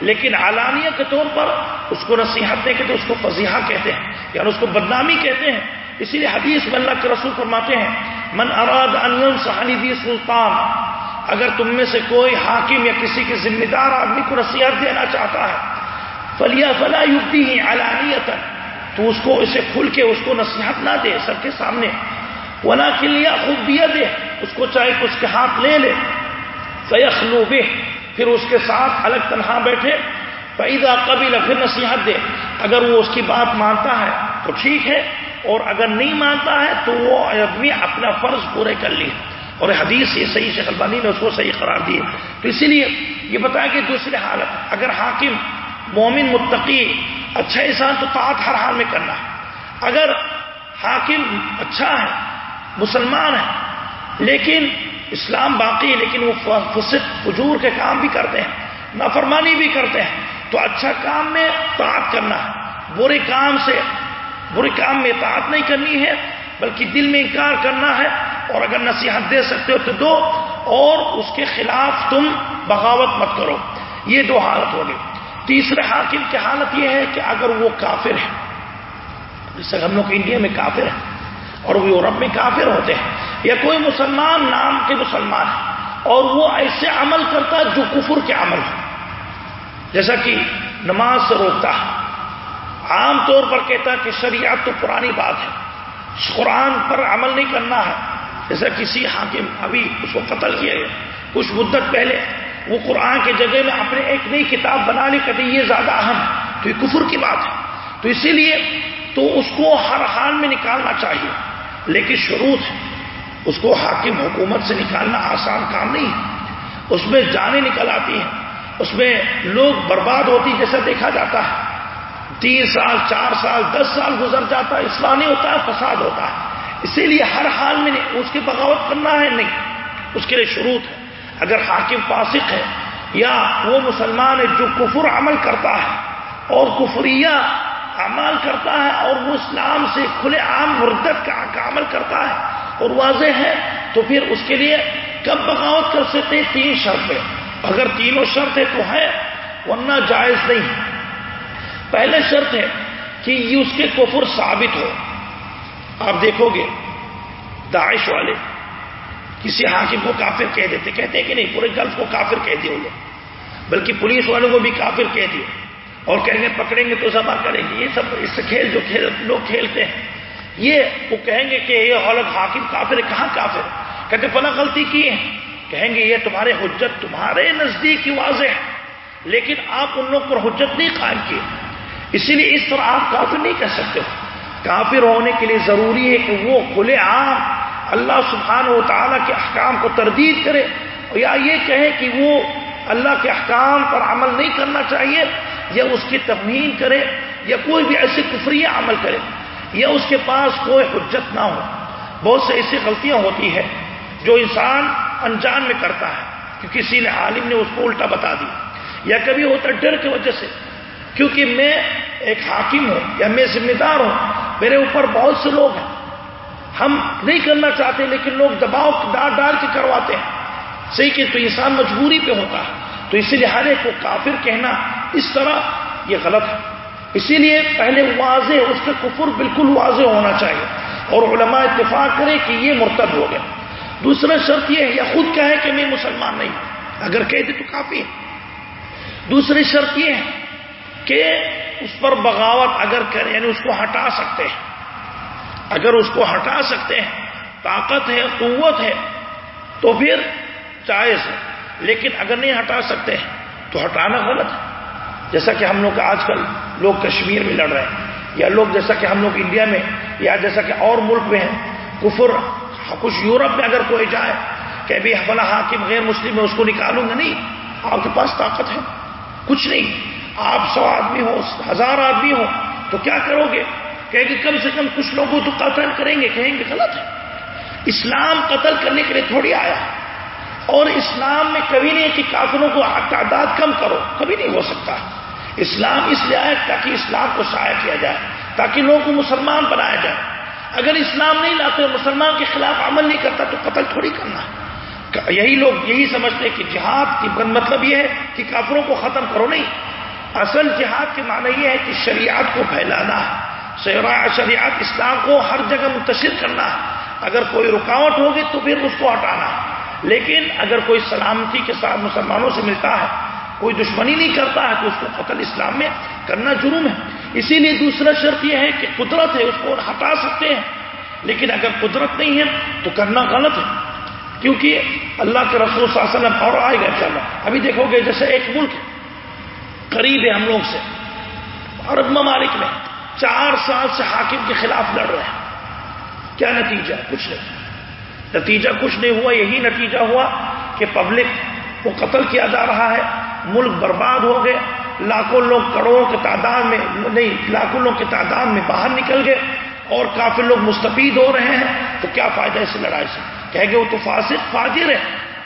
لیکن علانیہ کے طور پر اس کو نصیحت دے کے تو اس کو فضیحہ کہتے ہیں یعنی اس کو بدنامی کہتے ہیں۔ اسی لیے حدیث میں اللہ کے رسول فرماتے ہیں، من اراد ان سہانی سلطان اگر تم میں سے کوئی حاکم یا کسی کے ذمہ دار آدمی کو نصیحت دینا چاہتا ہے، فلیا فلا یوگتی ہی علانیت تو اس کو اسے کھل کے اس کو نصیحت نہ دے سب کے سامنے۔ ونا کے لیا خود دیا دے اس کو چاہے اس کے ہاتھ لے لے۔ فیخلو بے پھر اس کے ساتھ الگ تنہا بیٹھے پیدا قبیل پھر نصیحت دے۔ اگر وہ اس کی بات مانتا ہے تو ٹھیک ہے، اور اگر نہیں مانتا ہے تو وہ آدمی اپنا فرض پورے کر لی اور حدیث یہ صحیح شیخ البانی نے اس کو صحیح قرار دیے تو اسی لیے یہ بتایا کہ دوسری حالت، اگر حاکم، مومن، متقی اچھا انسان، تو طاعت ہر حال میں کرنا ہے۔ اگر حاکم اچھا ہے، مسلمان ہے، لیکن اسلام باقی ہے، لیکن وہ فسق، فجور کے کام بھی کرتے ہیں، نافرمانی بھی کرتے ہیں۔ تو اچھا کام میں طاعت کرنا ہے برے کام سے، برے کام میں اطاعت نہیں کرنی ہے، بلکہ دل میں انکار کرنا ہے۔ اور اگر نصیحت دے سکتے ہو تو دو، اور اس کے خلاف تم بغاوت مت کرو۔ یہ دو حالت ہوگی تیسرے حاکم کی حالت یہ ہے کہ اگر وہ کافر ہے جیسے ہم لوگ انڈیا میں کافر ہیں، اور وہ یورپ میں کافر ہوتے ہیں یا کوئی مسلمان نام کے مسلمان ہے، اور وہ ایسے عمل کرتا ہے جو کفر کے عمل ہے جیسا کہ نماز سے روکتا ہے۔ عام طور پر کہتا ہے کہ شریعت تو پرانی بات ہے۔ قرآن پر عمل نہیں کرنا ہے۔ جیسا کسی حاکم ابھی اس کو قتل کیا گیا۔ کچھ مدت پہلے وہ قرآن کے جگہ میں اپنے ایک نئی کتاب بنا لی، کہتے یہ زیادہ اہم تو یہ کفر کی بات ہے۔ تو اسی لیے تو اس کو ہر حال میں نکالنا چاہیے۔ لیکن شروط ہے۔ اس کو حاکم حکومت سے نکالنا آسان کام نہیں ہے۔ اس میں جانیں نکل آتی ہیں۔ اس میں لوگ برباد ہوتی جیسا دیکھا جاتا ہے۔ تین سال، چار سال، دس سال گزر جاتا ہے اسلامی ہوتا ہے، فساد ہوتا ہے۔ اسی لیے ہر حال میں نہیں، اس کی بغاوت کرنا ہے نہیں۔ اس کے لیے شروط ہے۔ اگر حاکم فاسق ہے یا وہ مسلمان ہے جو کفر عمل کرتا ہے اور کفریہ عمل کرتا ہے اور وہ اسلام سے کھلے عام مردت کا عمل کرتا ہے اور واضح ہے، تو پھر اس کے لیے کب بغاوت کر سکتے ہیں؟ تین شرط ہے اگر تینوں شرط ہے تو ہے، ورنہ جائز نہیں۔ پہلے شرط ہے کہ یہ اس کے کفر ثابت ہو۔ آپ دیکھو گے، داعش والے، کسی حاکم کو کافر کہہ دیتے۔ کہتے ہیں کہ نہیں، پورے گلف کو کافر کہہ دیا لوگ بلکہ پولیس والوں کو بھی کافر کہہ دیا۔ اور کہیں گے پکڑیں گے تو سبا کریں گے۔ یہ سب اس سے کھیل جو کھیل لوگ کھیلتے ہیں۔ یہ وہ کہیں گے کہ یہ غلط حاکم کافر ہے، کہاں کافر کہتے فلاں غلطی کی ہے کہیں گے، یہ تمہارے حجت تمہارے نزدیک ہی واضح ہے۔ لیکن آپ ان لوگ پر حجت نہیں قائم کیے۔ اسی لیے اس طرح آپ کافر نہیں کہہ سکتے۔ ہو کافر ہونے کے لیے ضروری ہے کہ وہ کھلے عام اللہ سبحانہ و تعالیٰ کے احکام کو تردید کرے۔ یا یہ کہے کہ وہ اللہ کے احکام پر عمل نہیں کرنا چاہیے، یا اس کی تمہین کرے، یا کوئی بھی ایسی کفری عمل کرے۔ یا اس کے پاس کوئی حجت نہ ہو۔ بہت سے ایسی غلطیاں ہوتی ہے جو انسان انجان میں کرتا ہے کہ کسی نے عالم نے اس کو الٹا بتا دی یا کبھی ہوتا ڈر کی وجہ سے۔ کیونکہ میں ایک حاکم ہوں یا میں ذمہ دار ہوں، میرے اوپر بہت سے لوگ ہیں۔ ہم نہیں کرنا چاہتے، لیکن لوگ دباؤ ڈال ڈال کے کرواتے ہیں۔ صحیح کہ تو انسان مجبوری پہ ہوتا ہے۔ تو اسی لیے ہر ایک کو کافر کہنا اس طرح یہ غلط ہے۔ اسی لیے پہلے واضح اس کا کفر بالکل واضح ہونا چاہیے اور علماء اتفاق کرے کہ یہ مرتب ہو گیا۔ دوسرا شرط یہ ہے، یا خود کہے کہ میں مسلمان نہیں اگر کہہ دے تو کافی ہے۔ دوسری شرط یہ ہے کہ اس پر بغاوت اگر کرے یعنی اس کو ہٹا سکتے ہیں۔ اگر اس کو ہٹا سکتے ہیں، طاقت ہے، قوت ہے، تو پھر جائز ہے۔ لیکن اگر نہیں ہٹا سکتے تو ہٹانا غلط ہے۔ جیسا کہ ہم لوگ آج کل لوگ کشمیر میں لڑ رہے ہیں، یا لوگ جیسا کہ ہم لوگ انڈیا میں، یا جیسا کہ اور ملک میں ہیں، کفر، کچھ یورپ میں اگر کوئی جائے کہ ابھی فلاں حاکم غیر مسلم ہے، اس کو نکالوں گا؟ نہیں، آپ کے پاس طاقت ہے، کچھ نہیں۔ آپ سو آدمی ہو ہزار آدمی ہو تو کیا کرو گے؟ کہ کم سے کم کچھ لوگوں تو قتل کریں گے، کہیں گے غلط ہے۔ اسلام قتل کرنے کے لیے تھوڑی آیا اور اسلام میں کبھی نہیں کہ کافروں کو تعداد کم کرو، کبھی نہیں ہو سکتا۔ اسلام اس لیے آئے تاکہ اسلام کو شائع کیا جائے، تاکہ لوگوں کو مسلمان بنایا جائے۔ اگر اسلام نہیں لاتے مسلمان کے خلاف عمل نہیں کرتا تو قتل تھوڑی کرنا۔ یہی لوگ یہی سمجھتے ہیں کہ جہاد کی مطلب یہ ہے کہ کافروں کو ختم کرو نہیں۔ اصل جہاد کے معنی یہ ہے کہ شریعت کو پھیلانا ہے۔ شریعت اسلام کو ہر جگہ منتشر کرنا ہے۔ اگر کوئی رکاوٹ ہوگی تو پھر اس کو ہٹانا ہے۔ لیکن اگر کوئی سلامتی کے ساتھ مسلمانوں سے ملتا ہے کوئی دشمنی نہیں کرتا ہے تو اس کو قتل اسلام میں کرنا جرم ہے۔ اسی لیے دوسرا شرط یہ ہے کہ قدرت ہے، اس کو ہٹا سکتے ہیں۔ لیکن اگر قدرت نہیں ہے تو کرنا غلط ہے۔ کیونکہ اللہ کے رسول صلی اللہ علیہ وسلم اور آئے گا چلو ابھی دیکھو گے جیسے ایک ملک قریب ہے ہم لوگ سے۔ عرب ممالک میں چار سال سے حاکم کے خلاف لڑ رہے ہیں۔ کیا نتیجہ؟ کچھ نہیں۔ نتیجہ کچھ نہیں ہوا، یہی نتیجہ ہوا کہ پبلک کو قتل کیا جا رہا ہے۔ ملک برباد ہو گئے، لاکھوں لوگ کروڑوں کی تعداد میں، نہیں، لاکھوں لوگ کی تعداد میں باہر نکل گئے اور کافی لوگ مستفید ہو رہے ہیں، تو کیا فائدہ اس لڑائی سے؟ کہہ گے وہ تو فاسق، فاجر ہے۔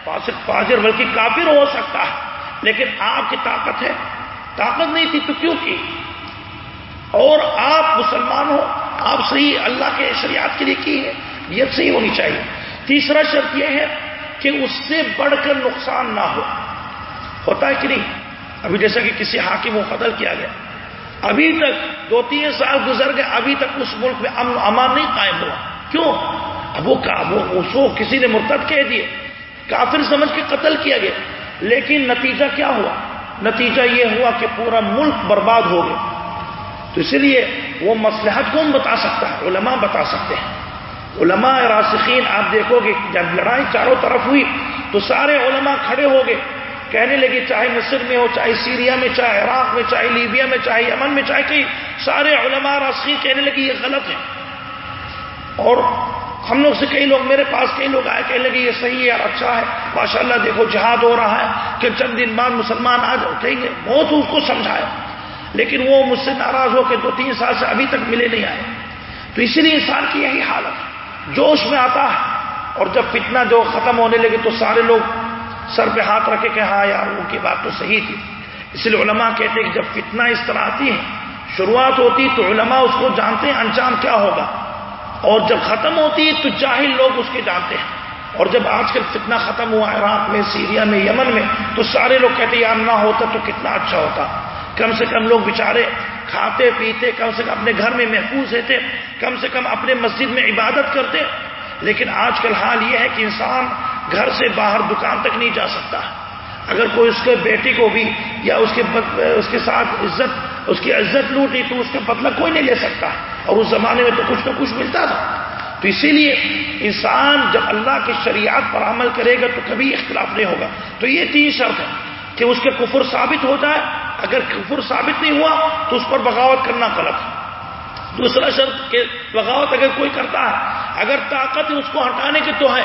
فاسق، فاجر بلکہ کافر ہو سکتا ہے۔ لیکن آپ کی طاقت ہے۔ طاقت نہیں تھی تو کیوں کی؟ اور آپ مسلمان ہو، آپ صحیح اللہ کے شریعت کے لیے کی ہے نیت صحیح ہونی چاہیے۔ تیسرا شرط یہ ہے کہ اس سے بڑھ کر نقصان نہ ہو۔ ہوتا ہے کہ نہیں؟ ابھی جیسا کہ کسی حاکم کو قتل کیا گیا۔ ابھی تک دو تین سال گزر گئے، ابھی تک اس ملک میں امن امان نہیں قائم ہوا۔ کیوں؟ اب وہ اس کو کسی نے مرتد کہہ دیے۔ کافر سمجھ کے قتل کیا گیا۔ لیکن نتیجہ کیا ہوا؟ نتیجہ یہ ہوا کہ پورا ملک برباد ہو گیا۔ تو اس لیے وہ مسلحت کون بتا سکتا ہے؟ علماء بتا سکتے ہیں۔ علماء راسخین، آپ دیکھو گے جب لڑائی چاروں طرف ہوئی تو سارے علماء کھڑے ہو گئے۔ کہنے لگے چاہے مصر میں ہو، چاہے سیریا میں، چاہے عراق میں، چاہے لیبیا میں، چاہے یمن میں، چاہے کہیں، سارے علماء راسخین کہنے لگے یہ غلط ہے۔ اور ہم لوگ سے کئی لوگ، میرے پاس کئی لوگ آئے، کہنے لگے، یہ صحیح ہے اور اچھا ہے۔ ماشاء اللہ دیکھو، جہاد ہو رہا ہے کہ چند دن بعد مسلمان آ جاؤ کہیں گے۔ بہت اس کو سمجھایا۔ لیکن وہ مجھ سے ناراض ہو کے دو تین سال سے ابھی تک ملے نہیں آئے۔ تو اسی لیے انسان کی یہی حالت جوش میں آتا ہے اور جب فتنہ جو ختم ہونے لگے تو سارے لوگ سر پہ ہاتھ رکھے کہ ہاں یار، ان کی بات تو صحیح تھی۔ اس لیے علماء کہتے ہیں کہ جب فتنہ اس طرح آتی ہے شروعات ہوتی تو علماء اس کو جانتے ہیں انجام کیا ہوگا۔ اور جب ختم ہوتی تو جاہل لوگ اس کے جانتے ہیں۔ اور جب آج کل فتنہ ختم ہوا عراق میں، سیریا میں، یمن میں، تو سارے لوگ کہتے یار، نہ ہوتا تو کتنا اچھا ہوتا۔ کم سے کم لوگ بےچارے کھاتے، پیتے، کم سے کم اپنے گھر میں محفوظ رہتے، کم سے کم اپنے مسجد میں عبادت کرتے۔ لیکن آج کل حال یہ ہے کہ انسان گھر سے باہر دکان تک نہیں جا سکتا۔ اگر کوئی اس کے بیٹی کو بھی یا اس کے اس کے ساتھ عزت اس کی عزت لوٹی تو اس کا بدلہ کوئی نہیں لے سکتا۔ اور اس زمانے میں تو کچھ نہ کچھ ملتا تھا۔ تو اسی لیے انسان جب اللہ کی شریعت پر عمل کرے گا تو کبھی اختلاف نہیں ہوگا۔ تو یہ تین شرط ہے کہ اس کے کفر ثابت ہو جائے۔ اگر کفر ثابت نہیں ہوا تو اس پر بغاوت کرنا غلط ہے۔ دوسرا شرط کہ بغاوت اگر کوئی کرتا ہے، اگر طاقت اس کو ہٹانے کی تو ہے۔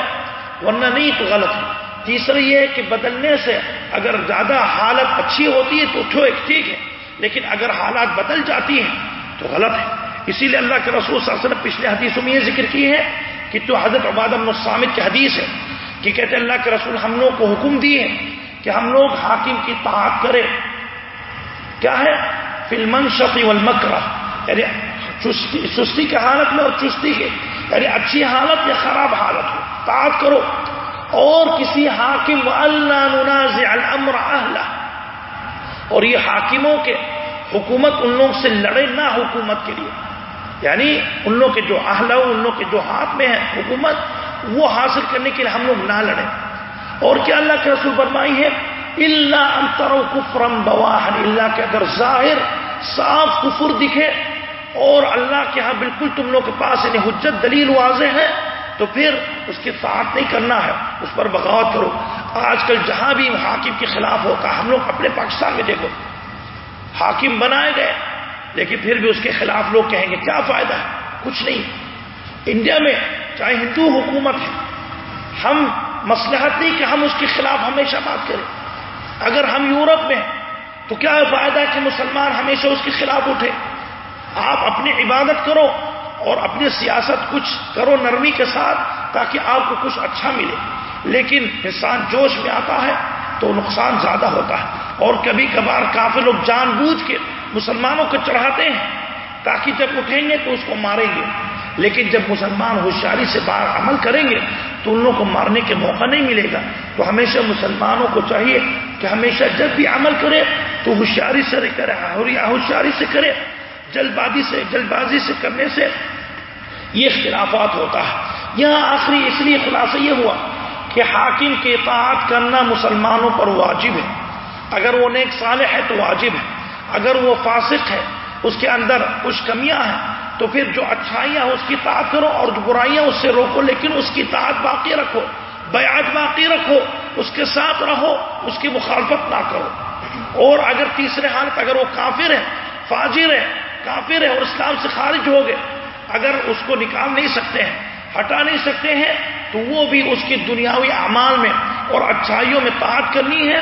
ورنہ نہیں تو غلط ہے۔ تیسرا یہ کہ بدلنے سے اگر زیادہ حالت اچھی ہوتی ہے تو ٹھیک ہے۔ لیکن اگر حالات بدل جاتی ہیں تو غلط ہے۔ اسی لیے اللہ کے رسول صلی اللہ علیہ وسلم پچھلے حدیثوں میں یہ ذکر کی ہے کہ تو حضرت عباد السامد کی حدیث ہے کہ کہتے اللہ کے رسول ہم لوگ کو حکم دیے کہ ہم لوگ حاکم کی طاعت کریں۔ کیا ہے؟ فلمن شفی والمکرہ۔ یعنی سستی کی حالت میں اور چستی کے یعنی اچھی حالت یا خراب حالت ہو طاعت کرو۔ اور کسی حاکم اللہ ننازع الامر اہلا اور یہ حاکموں کے حکومت ان لوگ سے لڑے نہ حکومت کے لیے۔ یعنی ان لوگ کے جو اہل ان لوگ کے جو ہاتھ میں ہے حکومت، وہ حاصل کرنے کے لیے ہم لوگ نہ لڑیں۔ اور کیا اللہ کے رسول فرمائی ہے اللہ انتر کفرم بواہن اللہ کے اگر ظاہر صاف کفر دکھے، اور اللہ کے ہاں بالکل تم لوگ کے پاس یعنی حجت دلیل واضح ہے تو پھر اس کے ساتھ نہیں کرنا ہے، اس پر بغاوت کرو۔ آج کل جہاں بھی حاکم کے خلاف ہوتا ہم لوگ اپنے پاکستان میں دیکھو۔ حاکم بنائے گئے، لیکن پھر بھی اس کے خلاف لوگ کہیں گے، کیا فائدہ ہے؟ کچھ نہیں۔ انڈیا میں چاہے ہندو حکومت ہے، ہم مسلحت نہیں کہ ہم اس کے خلاف ہمیشہ بات کریں۔ اگر ہم یورپ میں تو کیا فائدہ ہے کہ مسلمان ہمیشہ اس کے خلاف اٹھے؟ آپ اپنی عبادت کرو۔ اور اپنی سیاست کچھ کرو نرمی کے ساتھ تاکہ آپ کو کچھ اچھا ملے۔ لیکن انسان جوش میں آتا ہے تو نقصان زیادہ ہوتا ہے۔ اور کبھی کبھار کافی لوگ جان بوجھ کے مسلمانوں کو چڑھاتے ہیں تاکہ جب اٹھیں گے تو اس کو ماریں گے۔ لیکن جب مسلمان ہوشیاری سے باہر عمل کریں گے تو ان لوگوں کو مارنے کے موقع نہیں ملے گا۔ تو ہمیشہ مسلمانوں کو چاہیے کہ ہمیشہ جب بھی عمل کرے تو ہوشیاری سے کرے، ہوشیاری سے کرے، جلد بازی سے، جلد بازی سے کرنے سے یہ اختلافات ہوتا ہے۔ یہاں آخری اس لیے خلاصہ یہ ہوا کہ حاکم کے اطاعت کرنا مسلمانوں پر واجب ہے۔ اگر وہ نیک صالح ہے تو واجب ہے۔ اگر وہ فاسق ہے، اس کے اندر کچھ کمیاں ہیں، تو پھر جو اچھائیاں اس کی طاعت کرو اور جو برائیاں اس سے روکو، لیکن اس کی طاعت باقی رکھو، بیعت باقی رکھو، اس کے ساتھ رہو، اس کی مخالفت نہ کرو۔ اور اگر تیسرے حالت اگر وہ کافر ہے فاجر ہے کافر ہے اور اسلام سے خارج ہو گئے اگر اس کو نکال نہیں سکتے ہیں، ہٹا نہیں سکتے ہیں، تو وہ بھی اس کی دنیاوی اعمال میں اور اچھائیوں میں تعداد کرنی ہے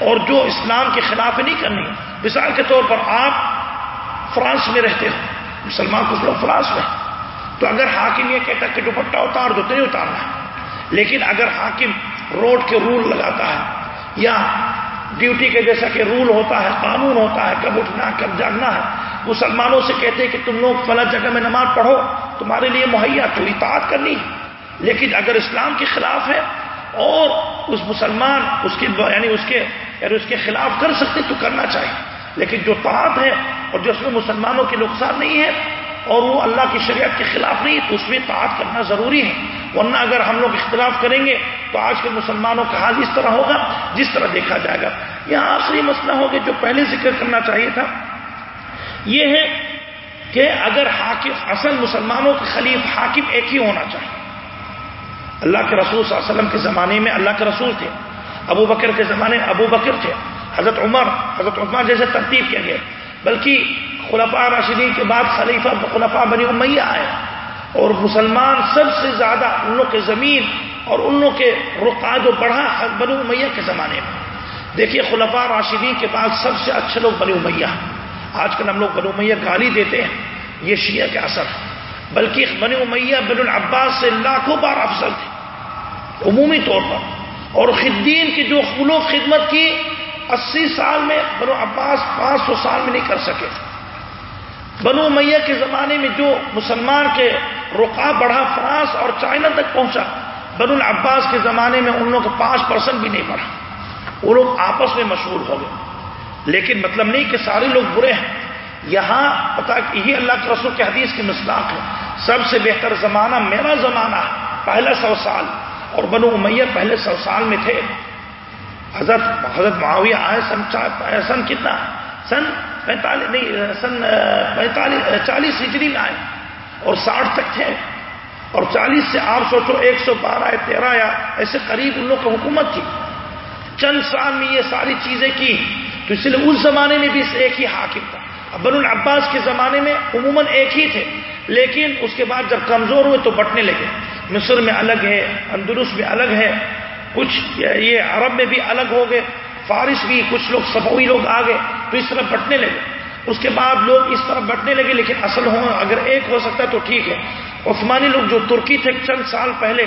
اور جو اسلام کے خلاف نہیں کرنی۔ مثال کے طور پر آپ فرانس میں رہتے ہو، مسلمان کچھ لوگ فرانس میں۔ تو اگر حاکم یہ کہتا کہ دوپٹہ اتار دو، تو نہیں اتارنا ہے۔ لیکن اگر حاکم روڈ کے رول لگاتا ہے یا ڈیوٹی کے جیسا کہ رول ہوتا ہے، قانون ہوتا ہے، کب اٹھنا کب جاگنا ہے مسلمانوں سے کہتے ہیں کہ تم لوگ فلاں جگہ میں نماز پڑھو، تمہارے لیے مہیا تو اطاعت کرنی۔ لیکن اگر اسلام کے خلاف ہے اور اس مسلمان اس کے یعنی اس کے یعنی اس کے خلاف کر سکتے تو کرنا چاہیے۔ لیکن جو طاعت ہے اور جو اس میں مسلمانوں کی نقصان نہیں ہے اور وہ اللہ کی شریعت کے خلاف نہیں، تو اس میں طاعت کرنا ضروری ہے۔ ورنہ اگر ہم لوگ اختلاف کریں گے تو آج کے مسلمانوں کا حال اس طرح ہوگا، جس طرح دیکھا جائے گا۔ یہاں آخری مسئلہ ہوگا جو پہلے ذکر کرنا چاہیے تھا۔ یہ ہے کہ اگر حاکم اصل مسلمانوں کے خلیف حاکم ایک ہی ہونا چاہیے۔ اللہ کے رسول صلی اللہ علیہ وسلم کے زمانے میں اللہ کے رسول تھے۔ ابو بکر کے زمانے میں ابو بکر تھے۔ حضرت عمر حضرت عمر جیسے ترتیب کیا گیا۔ بلکہ خلفاء راشدین کے بعد خلیفہ خلفاء بنی امیہ آئے۔ اور مسلمان سب سے زیادہ ان لوگ کے زمین اور ان لوگ کے رقاد و بڑھا بنی امیہ کے زمانے میں۔ دیکھیے خلفاء راشدین کے بعد سب سے اچھے لوگ بنی امیہ۔ آج کل ہم لوگ بنو امیہ گالی دیتے ہیں، یہ شیعہ کے اثر بلکہ بنی امیہ بن العباس سے لاکھوں بار افضل تھے۔ عمومی طور پر۔ اور خدین کی جو خلو خدمت کی اسی سال میں بنو عباس پانچ سو سال میں نہیں کر سکے۔ بنو میاں کے زمانے میں جو مسلمان کے رقا بڑھا فرانس اور چائنا تک پہنچا، بنو العباس کے زمانے میں ان لوگوں کا پانچ پرسنٹ بھی نہیں بڑھا۔ وہ لوگ آپس میں مشہور ہو گئے۔ لیکن مطلب نہیں کہ سارے لوگ برے ہیں۔ یہاں پتا کہ یہ اللہ کے رسول کے حدیث کی مسلاق ہے۔ سب سے بہتر زمانہ میرا زمانہ ہے، پہلا سو سال۔ اور بنو امیہ پہلے سو سال میں تھے۔ حضرت حضرت معاویہ آئے سن سن کتنا؟ سن پینتالیس نہیں، سن پینتالیس چالیس ہجری میں آئے۔ اور ساٹھ تک تھے۔ اور چالیس سے آپ سوچو، ایک سو بارہ یا تیرہ یا، ایسے قریب ان لوگ کی حکومت تھی۔ چند سال میں یہ ساری چیزیں کی۔ تو اس لیے اس زمانے میں بھی ایک ہی حاکم تھا۔ ابن العباس کے زمانے میں عموماً ایک ہی تھے، لیکن اس کے بعد جب کمزور ہوئے تو بٹنے لگے۔ مصر میں الگ ہے اندرس میں الگ ہے، کچھ یہ عرب میں بھی الگ ہو گئے، فارس بھی کچھ لوگ سفوی لوگ آ گئے، تو اس طرح بٹنے لگے۔ اس کے بعد لوگ اس طرح بٹنے لگے، لیکن اصل ہو، اگر ایک ہو سکتا تو ٹھیک ہے۔ عثمانی لوگ جو ترکی تھے چند سال پہلے،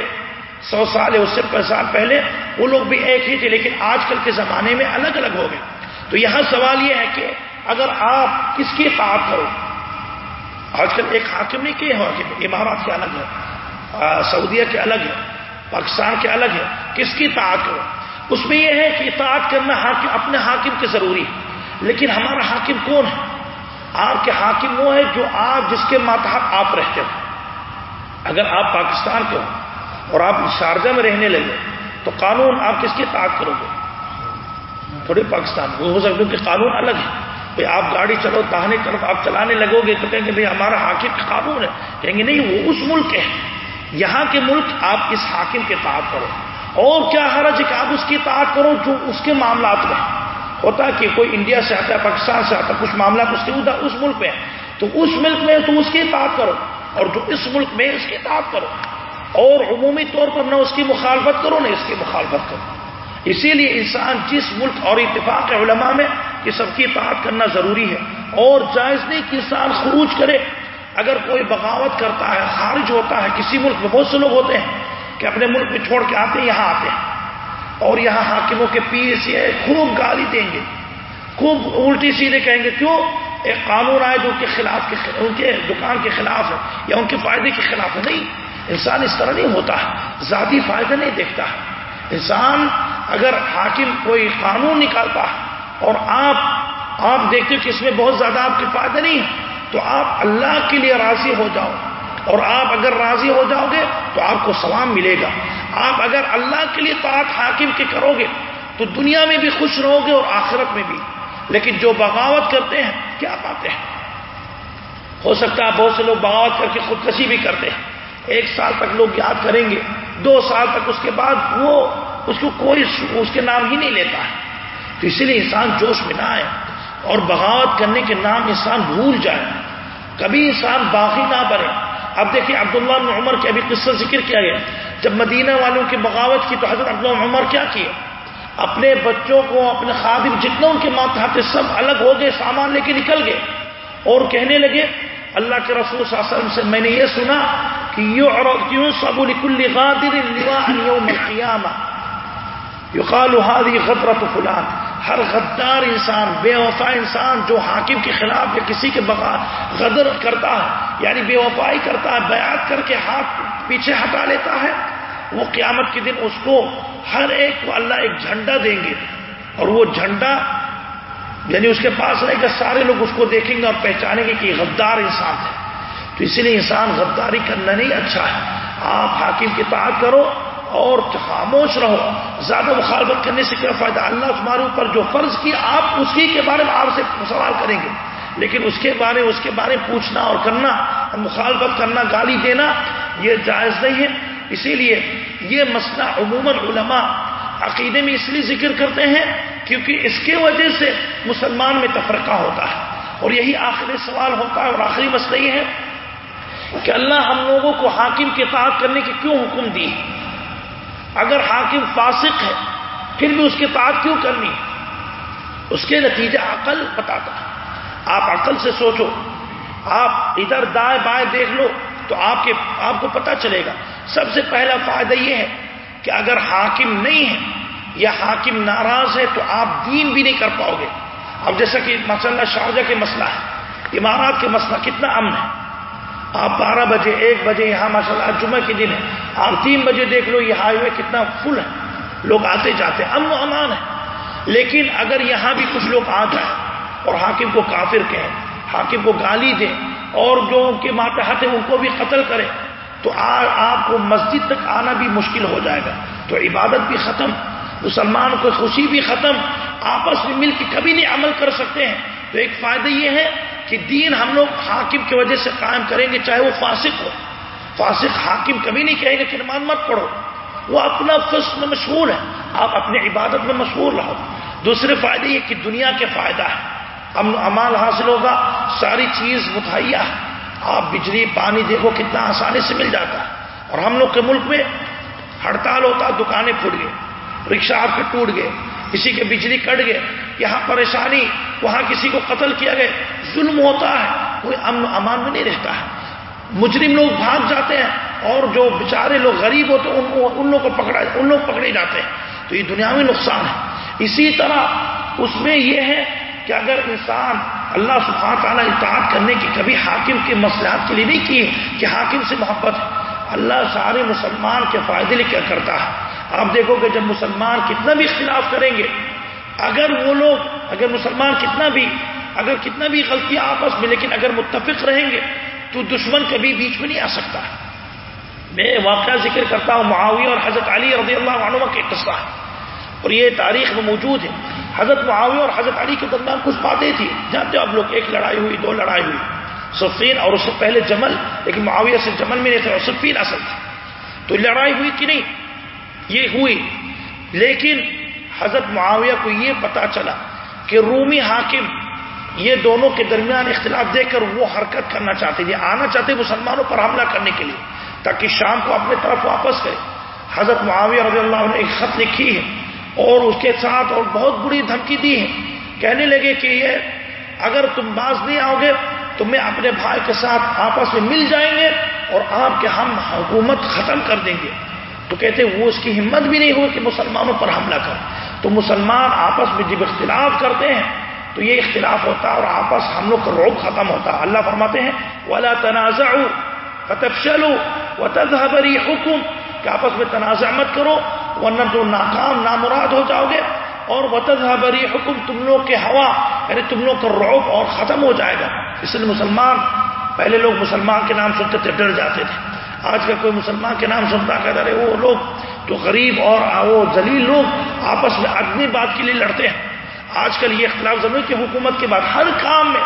سو سال اس سے سال پہلے، وہ لوگ بھی ایک ہی تھے، لیکن آج کل کے زمانے میں الگ الگ ہو گئے۔ تو یہاں سوال یہ ہے کہ اگر آپ کس کی اطاعت کرو؟ آج کل ایک حاکم نہیں کہ حاکم امارات کے الگ ہے سعودیہ کے الگ ہے پاکستان کے الگ ہے کس کی اطاعت کرو؟ اس میں یہ ہے کہ اطاعت کرنا حاکم، اپنے حاکم کے ضروری ہے۔ لیکن ہمارا حاکم کون ہے؟ آپ کے حاکم وہ ہے جو آپ، جس کے ماتحت آپ رہتے ہو۔ اگر آپ پاکستان کے ہو اور آپ شارجہ میں رہنے لگے تو قانون آپ کس کی اطاعت کرو گے؟ تھوڑے پاکستان وہ ہو سکتے کہ قانون الگ ہے۔ بھائی آپ گاڑی چلو، تاہنے طرف آپ چلانے لگو گے تو کہیں گے بھائی ہمارا حاکم کا قانون ہے۔ کہیں گے نہیں، وہ اس ملک ہے۔ یہاں کے ملک آپ اس حاکم کے اطاعت کرو۔ اور کیا حرج ہے کہ آپ اس کی اطاعت کرو جو اس کے معاملات میں ہوتا ہے کہ کوئی انڈیا سے آتا ہے، پاکستان سے آتا ہے، کچھ معاملات اس کے اس ملک میں تو اس ملک میں تو اس کی اطاعت کرو اور جو اس ملک میں اس کی اطاعت کرو۔ اور عمومی طور پر نہ اس کی مخالفت کرو، نہ اس کی مخالفت کرو۔ اسی لیے انسان جس ملک اور اتفاق علماء میں کہ سب کی اطاعت کرنا ضروری ہے اور جائز نہیں کہ انسان خروج کرے، اگر کوئی بغاوت کرتا ہے، خارج ہوتا ہے، کسی ملک میں بہت سے لوگ ہوتے ہیں کہ اپنے ملک میں چھوڑ کے آتے ہیں، یہاں آتے ہیں۔ اور یہاں حاکموں کے پیر سے خوب گالی دیں گے۔ خوب الٹی سیدھے کہیں گے، کیوں؟ ایک قانون آئے جو ان کے خلاف ان کے دکان کے خلاف ہے یا ان کے فائدے کے خلاف ہے۔ نہیں، انسان اس طرح نہیں ہوتا۔ ہے ذاتی فائدہ نہیں دیکھتا۔ ہے انسان اگر حاکم کوئی قانون نکالتا ہے اور آپ آپ دیکھتے کہ اس میں بہت زیادہ آپ کے فائدہ نہیں ہے تو آپ اللہ کے لیے راضی ہو جاؤ۔ اور آپ اگر راضی ہو جاؤ گے تو آپ کو سلام ملے گا۔ آپ اگر اللہ کے لیے طاعت حاکم کے کرو گے تو دنیا میں بھی خوش رہو گے اور آخرت میں بھی۔ لیکن جو بغاوت کرتے ہیں، کیا پاتے ہیں؟ ہو سکتا ہے بہت سے لوگ بغاوت کر کے خودکشی بھی کرتے ہیں۔ ایک سال تک لوگ یاد کریں گے، دو سال تک اس کے بعد وہ اس کو کوئی اس کے نام ہی نہیں لیتا ہے۔ تو اسی لیے انسان جوش میں نہ آئے اور بغاوت کرنے کے نام انسان بھول جائے۔ کبھی انسان باقی نہ بنے۔ اب دیکھیں عبداللہ بن عمر کے ابھی قصہ ذکر کیا گیا۔ جب مدینہ والوں کی بغاوت کی تو حضرت عبداللہ عمر کیا کیے؟ اپنے بچوں کو، اپنے خادم جتنا ان کے ماتھے سب الگ ہو گئے، سامان لے کے نکل گئے۔ اور کہنے لگے، اللہ کے رسول صلی اللہ علیہ وسلم سے میں نے یہ سنا کہ یوں سب لکل غادر القیامہ۔ یقال هذه غدرت فلان. ہر غدار انسان، بے وفا انسان جو حاکم کے خلاف یا کسی کے بغیر غدر کرتا ہے یعنی بے وفائی کرتا ہے، بیعت کر کے ہاتھ پیچھے ہٹا لیتا ہے، وہ قیامت کے دن اس کو ہر ایک کو اللہ ایک جھنڈا دیں گے۔ اور وہ جھنڈا یعنی اس کے پاس رہے گا، سارے لوگ اس کو دیکھیں گے اور پہچانیں گے کہ غدار انسان ہے۔ تو اسی لیے انسان غداری کرنا نہیں اچھا ہے۔ آپ حاکم کی تعداد کرو اور خاموش رہو۔ زیادہ مخالفت کرنے سے کیا فائدہ؟ اللہ تمہارے اوپر جو فرض کیا، آپ اس کی کے بارے میں آپ سے سوال کریں گے۔ لیکن اس کے بارے، اس کے بارے میں پوچھنا اور کرنا مخالفت کرنا، گالی دینا، یہ جائز نہیں ہے۔ اسی لیے یہ مسئلہ عموماً علماء عقیدے میں اس لیے ذکر کرتے ہیں کیونکہ اس کے وجہ سے مسلمان میں تفرقہ ہوتا ہے۔ اور یہی آخری سوال ہوتا ہے اور آخری مسئلہ یہ ہے کہ اللہ ہم لوگوں کو حاکم کے اطاعت کرنے کی کیوں حکم دی؟ اگر حاکم فاسق ہے، پھر بھی اس کے اطاعت کیوں کرنی؟ اس کے نتیجے عقل بتاتا ہے۔ آپ عقل سے سوچو، آپ ادھر دائیں بائیں دیکھ لو تو آپ کے، آپ کو پتا چلے گا۔ سب سے پہلا فائدہ یہ ہے کہ اگر حاکم نہیں ہے یا حاکم ناراض ہے تو آپ دین بھی نہیں کر پاؤ گے۔ اب جیسا کہ ماشاء اللہ شارجہ کے مسئلہ ہے، امارات کے مسئلہ کتنا امن ہے۔ آپ بارہ بجے، ایک بجے یہاں ماشاء اللہ جمعہ کے دن ہے۔ آپ تین بجے دیکھ لو، یہ ہائی وے کتنا فل ہے۔ لوگ آتے جاتے امن و امان ہے۔ لیکن اگر یہاں بھی کچھ لوگ آ جائیں اور حاکم کو کافر کہیں، حاکم کو گالی دیں اور جو ان کے ماتحت ہیں، ان کو بھی قتل کرے تو آپ کو مسجد تک آنا بھی مشکل ہو جائے گا۔ تو عبادت بھی ختم، مسلمان کو خوشی بھی ختم، آپس میں مل کے کبھی نہیں عمل کر سکتے ہیں۔ تو ایک فائدہ یہ ہے کہ دین ہم لوگ حاکم کی وجہ سے قائم کریں گے چاہے وہ فاسق ہو۔ فاسق حاکم کبھی نہیں کہے گا کہ نماز مت پڑھو۔ وہ اپنا فسق میں مشہور ہے آپ اپنی عبادت میں مشہور رہو۔ دوسرے فائدے یہ کہ دنیا کے فائدہ ہے امن امال حاصل ہوگا۔ ساری چیز متحیہ ہے۔ آپ بجلی، پانی دیکھو کتنا آسانی سے مل جاتا ہے۔ اور ہم لوگ کے ملک میں ہڑتال ہوتا، دکانیں پھوٹ گئے رکشا آپ کے ٹوٹ گئے۔ کسی کے بجلی کٹ گئے، یہاں پریشانی، وہاں کسی کو قتل کیا گئے ظلم ہوتا ہے، کوئی امن امان میں نہیں رہتا ہے۔ مجرم لوگ بھاگ جاتے ہیں اور جو بیچارے لوگ غریب ہوتے ہیں، ان لوگوں کو پکڑا ان لوگ پکڑے جاتے ہیں۔ تو یہ دنیا میں نقصان ہے۔ اسی طرح اس میں یہ ہے کہ اگر انسان اللہ سبحانہ تعالیٰ اطاعت کرنے کی کبھی حاکم کے مسئلات کے لیے نہیں کیے کہ حاکم سے محبت ہے، اللہ سارے مسلمان کے فائدے لیے کیا کرتا ہے۔ آپ دیکھو کہ جب مسلمان کتنا بھی اختلاف کریں گے، اگر وہ لوگ، اگر مسلمان کتنا بھی، اگر کتنا بھی غلطیاں آپس میں، لیکن اگر متفق رہیں گے، تو دشمن کبھی بیچ میں نہیں آ سکتا۔ میں واقعہ ذکر کرتا ہوں معاویہ اور حضرت علی رضی اللہ عنہ کے قصہ۔ ہے اور یہ تاریخ میں موجود ہے۔ حضرت معاویہ اور حضرت علی کے درمیان کچھ باتیں تھیں۔ جانتے ہو اب لوگ، ایک لڑائی ہوئی، دو لڑائی ہوئی۔ صفین اور اس سے پہلے جمل، لیکن معاویہ سے جمل میں نہیں تھے اور صفین اصل تھے۔ تو لڑائی ہوئی کہ نہیں؟ یہ ہوئی۔ لیکن حضرت معاویہ کو یہ پتا چلا کہ رومی حاکم یہ دونوں کے درمیان اختلاف دے کر وہ حرکت کرنا چاہتے یہ آنا چاہتے مسلمانوں پر حملہ کرنے کے لیے، تاکہ شام کو اپنے طرف واپس کرے حضرت معاویہ رضی اللہ عنہ ایک خط لکھی ہے اور اس کے ساتھ اور بہت بری دھمکی دی ہے۔ کہنے لگے کہ یہ اگر تم باز نہیں آؤ گے تو میں اپنے بھائی کے ساتھ آپس میں مل جائیں گے اور آپ کے ہم حکومت ختم کر دیں گے۔ تو کہتے وہ اس کی ہمت بھی نہیں ہوئی کہ مسلمانوں پر حملہ کر تو مسلمان آپس میں جب اختلاف کرتے ہیں، تو یہ اختلاف ہوتا ہے اور آپس ہم لوگ کا روب ختم ہوتا ہے۔ اللہ فرماتے ہیں، ولا تنازع فتفشلوا وتذهب حکم کہ آپس میں تنازع مت کرو، ورنہ تو ناکام، نامراد ہو جاؤ گے۔ اور بری حکم تم لوگ کے ہوا یعنی تم لوگ کا روب اور ختم ہو جائے گا۔ اس لیے مسلمان، پہلے لوگ مسلمان کے نام سنتے تھے، ڈر جاتے تھے۔ آج کا کوئی مسلمان کے نام سنتا کہتا رہے وہ لوگ جو غریب اور وہ ذلیل لوگ آپس میں اگنی بات کے لیے لڑتے ہیں۔ آج کل یہ اختلاف زمین کی حکومت کے بعد ہر کام میں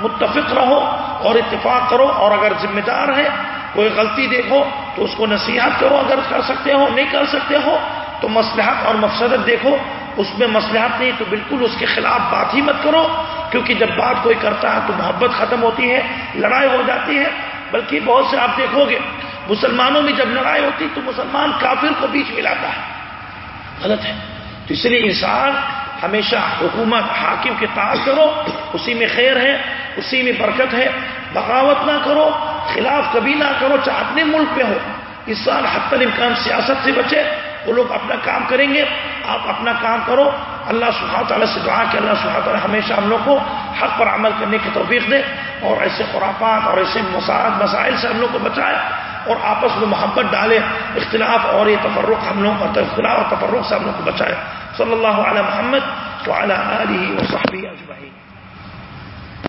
متفق رہو اور اتفاق کرو اور اگر ذمہ دار ہے، کوئی غلطی دیکھو تو اس کو نصیحت کرو اگر کر سکتے ہو، نہیں کر سکتے ہو تو مسلحت اور مقصد دیکھو۔ اس میں مسلحت نہیں تو بالکل اس کے خلاف بات ہی مت کرو، کیونکہ جب بات کوئی کرتا ہے تو محبت ختم ہوتی ہے، لڑائی ہو جاتی ہے۔ بلکہ بہت سے آپ دیکھو گے مسلمانوں میں جب لڑائی ہوتی تو مسلمان کافر کو بیچ میں لاتا ہے۔ غلط ہے۔ تو اس لیے انسان ہمیشہ حکومت، حاکم کے تعداد کرو، اسی میں خیر ہے، اسی میں برکت ہے۔ بغاوت نہ کرو، خلاف کبھی نہ کرو، چاہے اپنے ملک میں ہو۔ اس سال حت الامکان سیاست سے بچے، وہ لوگ اپنا کام کریں گے، آپ اپنا کام کرو۔ اللہ سبحانہ تعالیٰ سے دعا کہ اللہ سبحانہ تعالیٰ ہمیشہ ہم لوگ کو حق پر عمل کرنے کی توفیق دے اور ایسے خرافات اور ایسے مساعد، مسائل سے ہم لوگ کو بچائے۔ اور آپس میں محبت ڈالے، اختلاف اور یہ تفرق ہم لوگوں کا اختلاف اور تفرق سے ہم لوگ کو بچائے۔ صلی اللہ علیہ محمد وعلی آله وصحبه اجمعین۔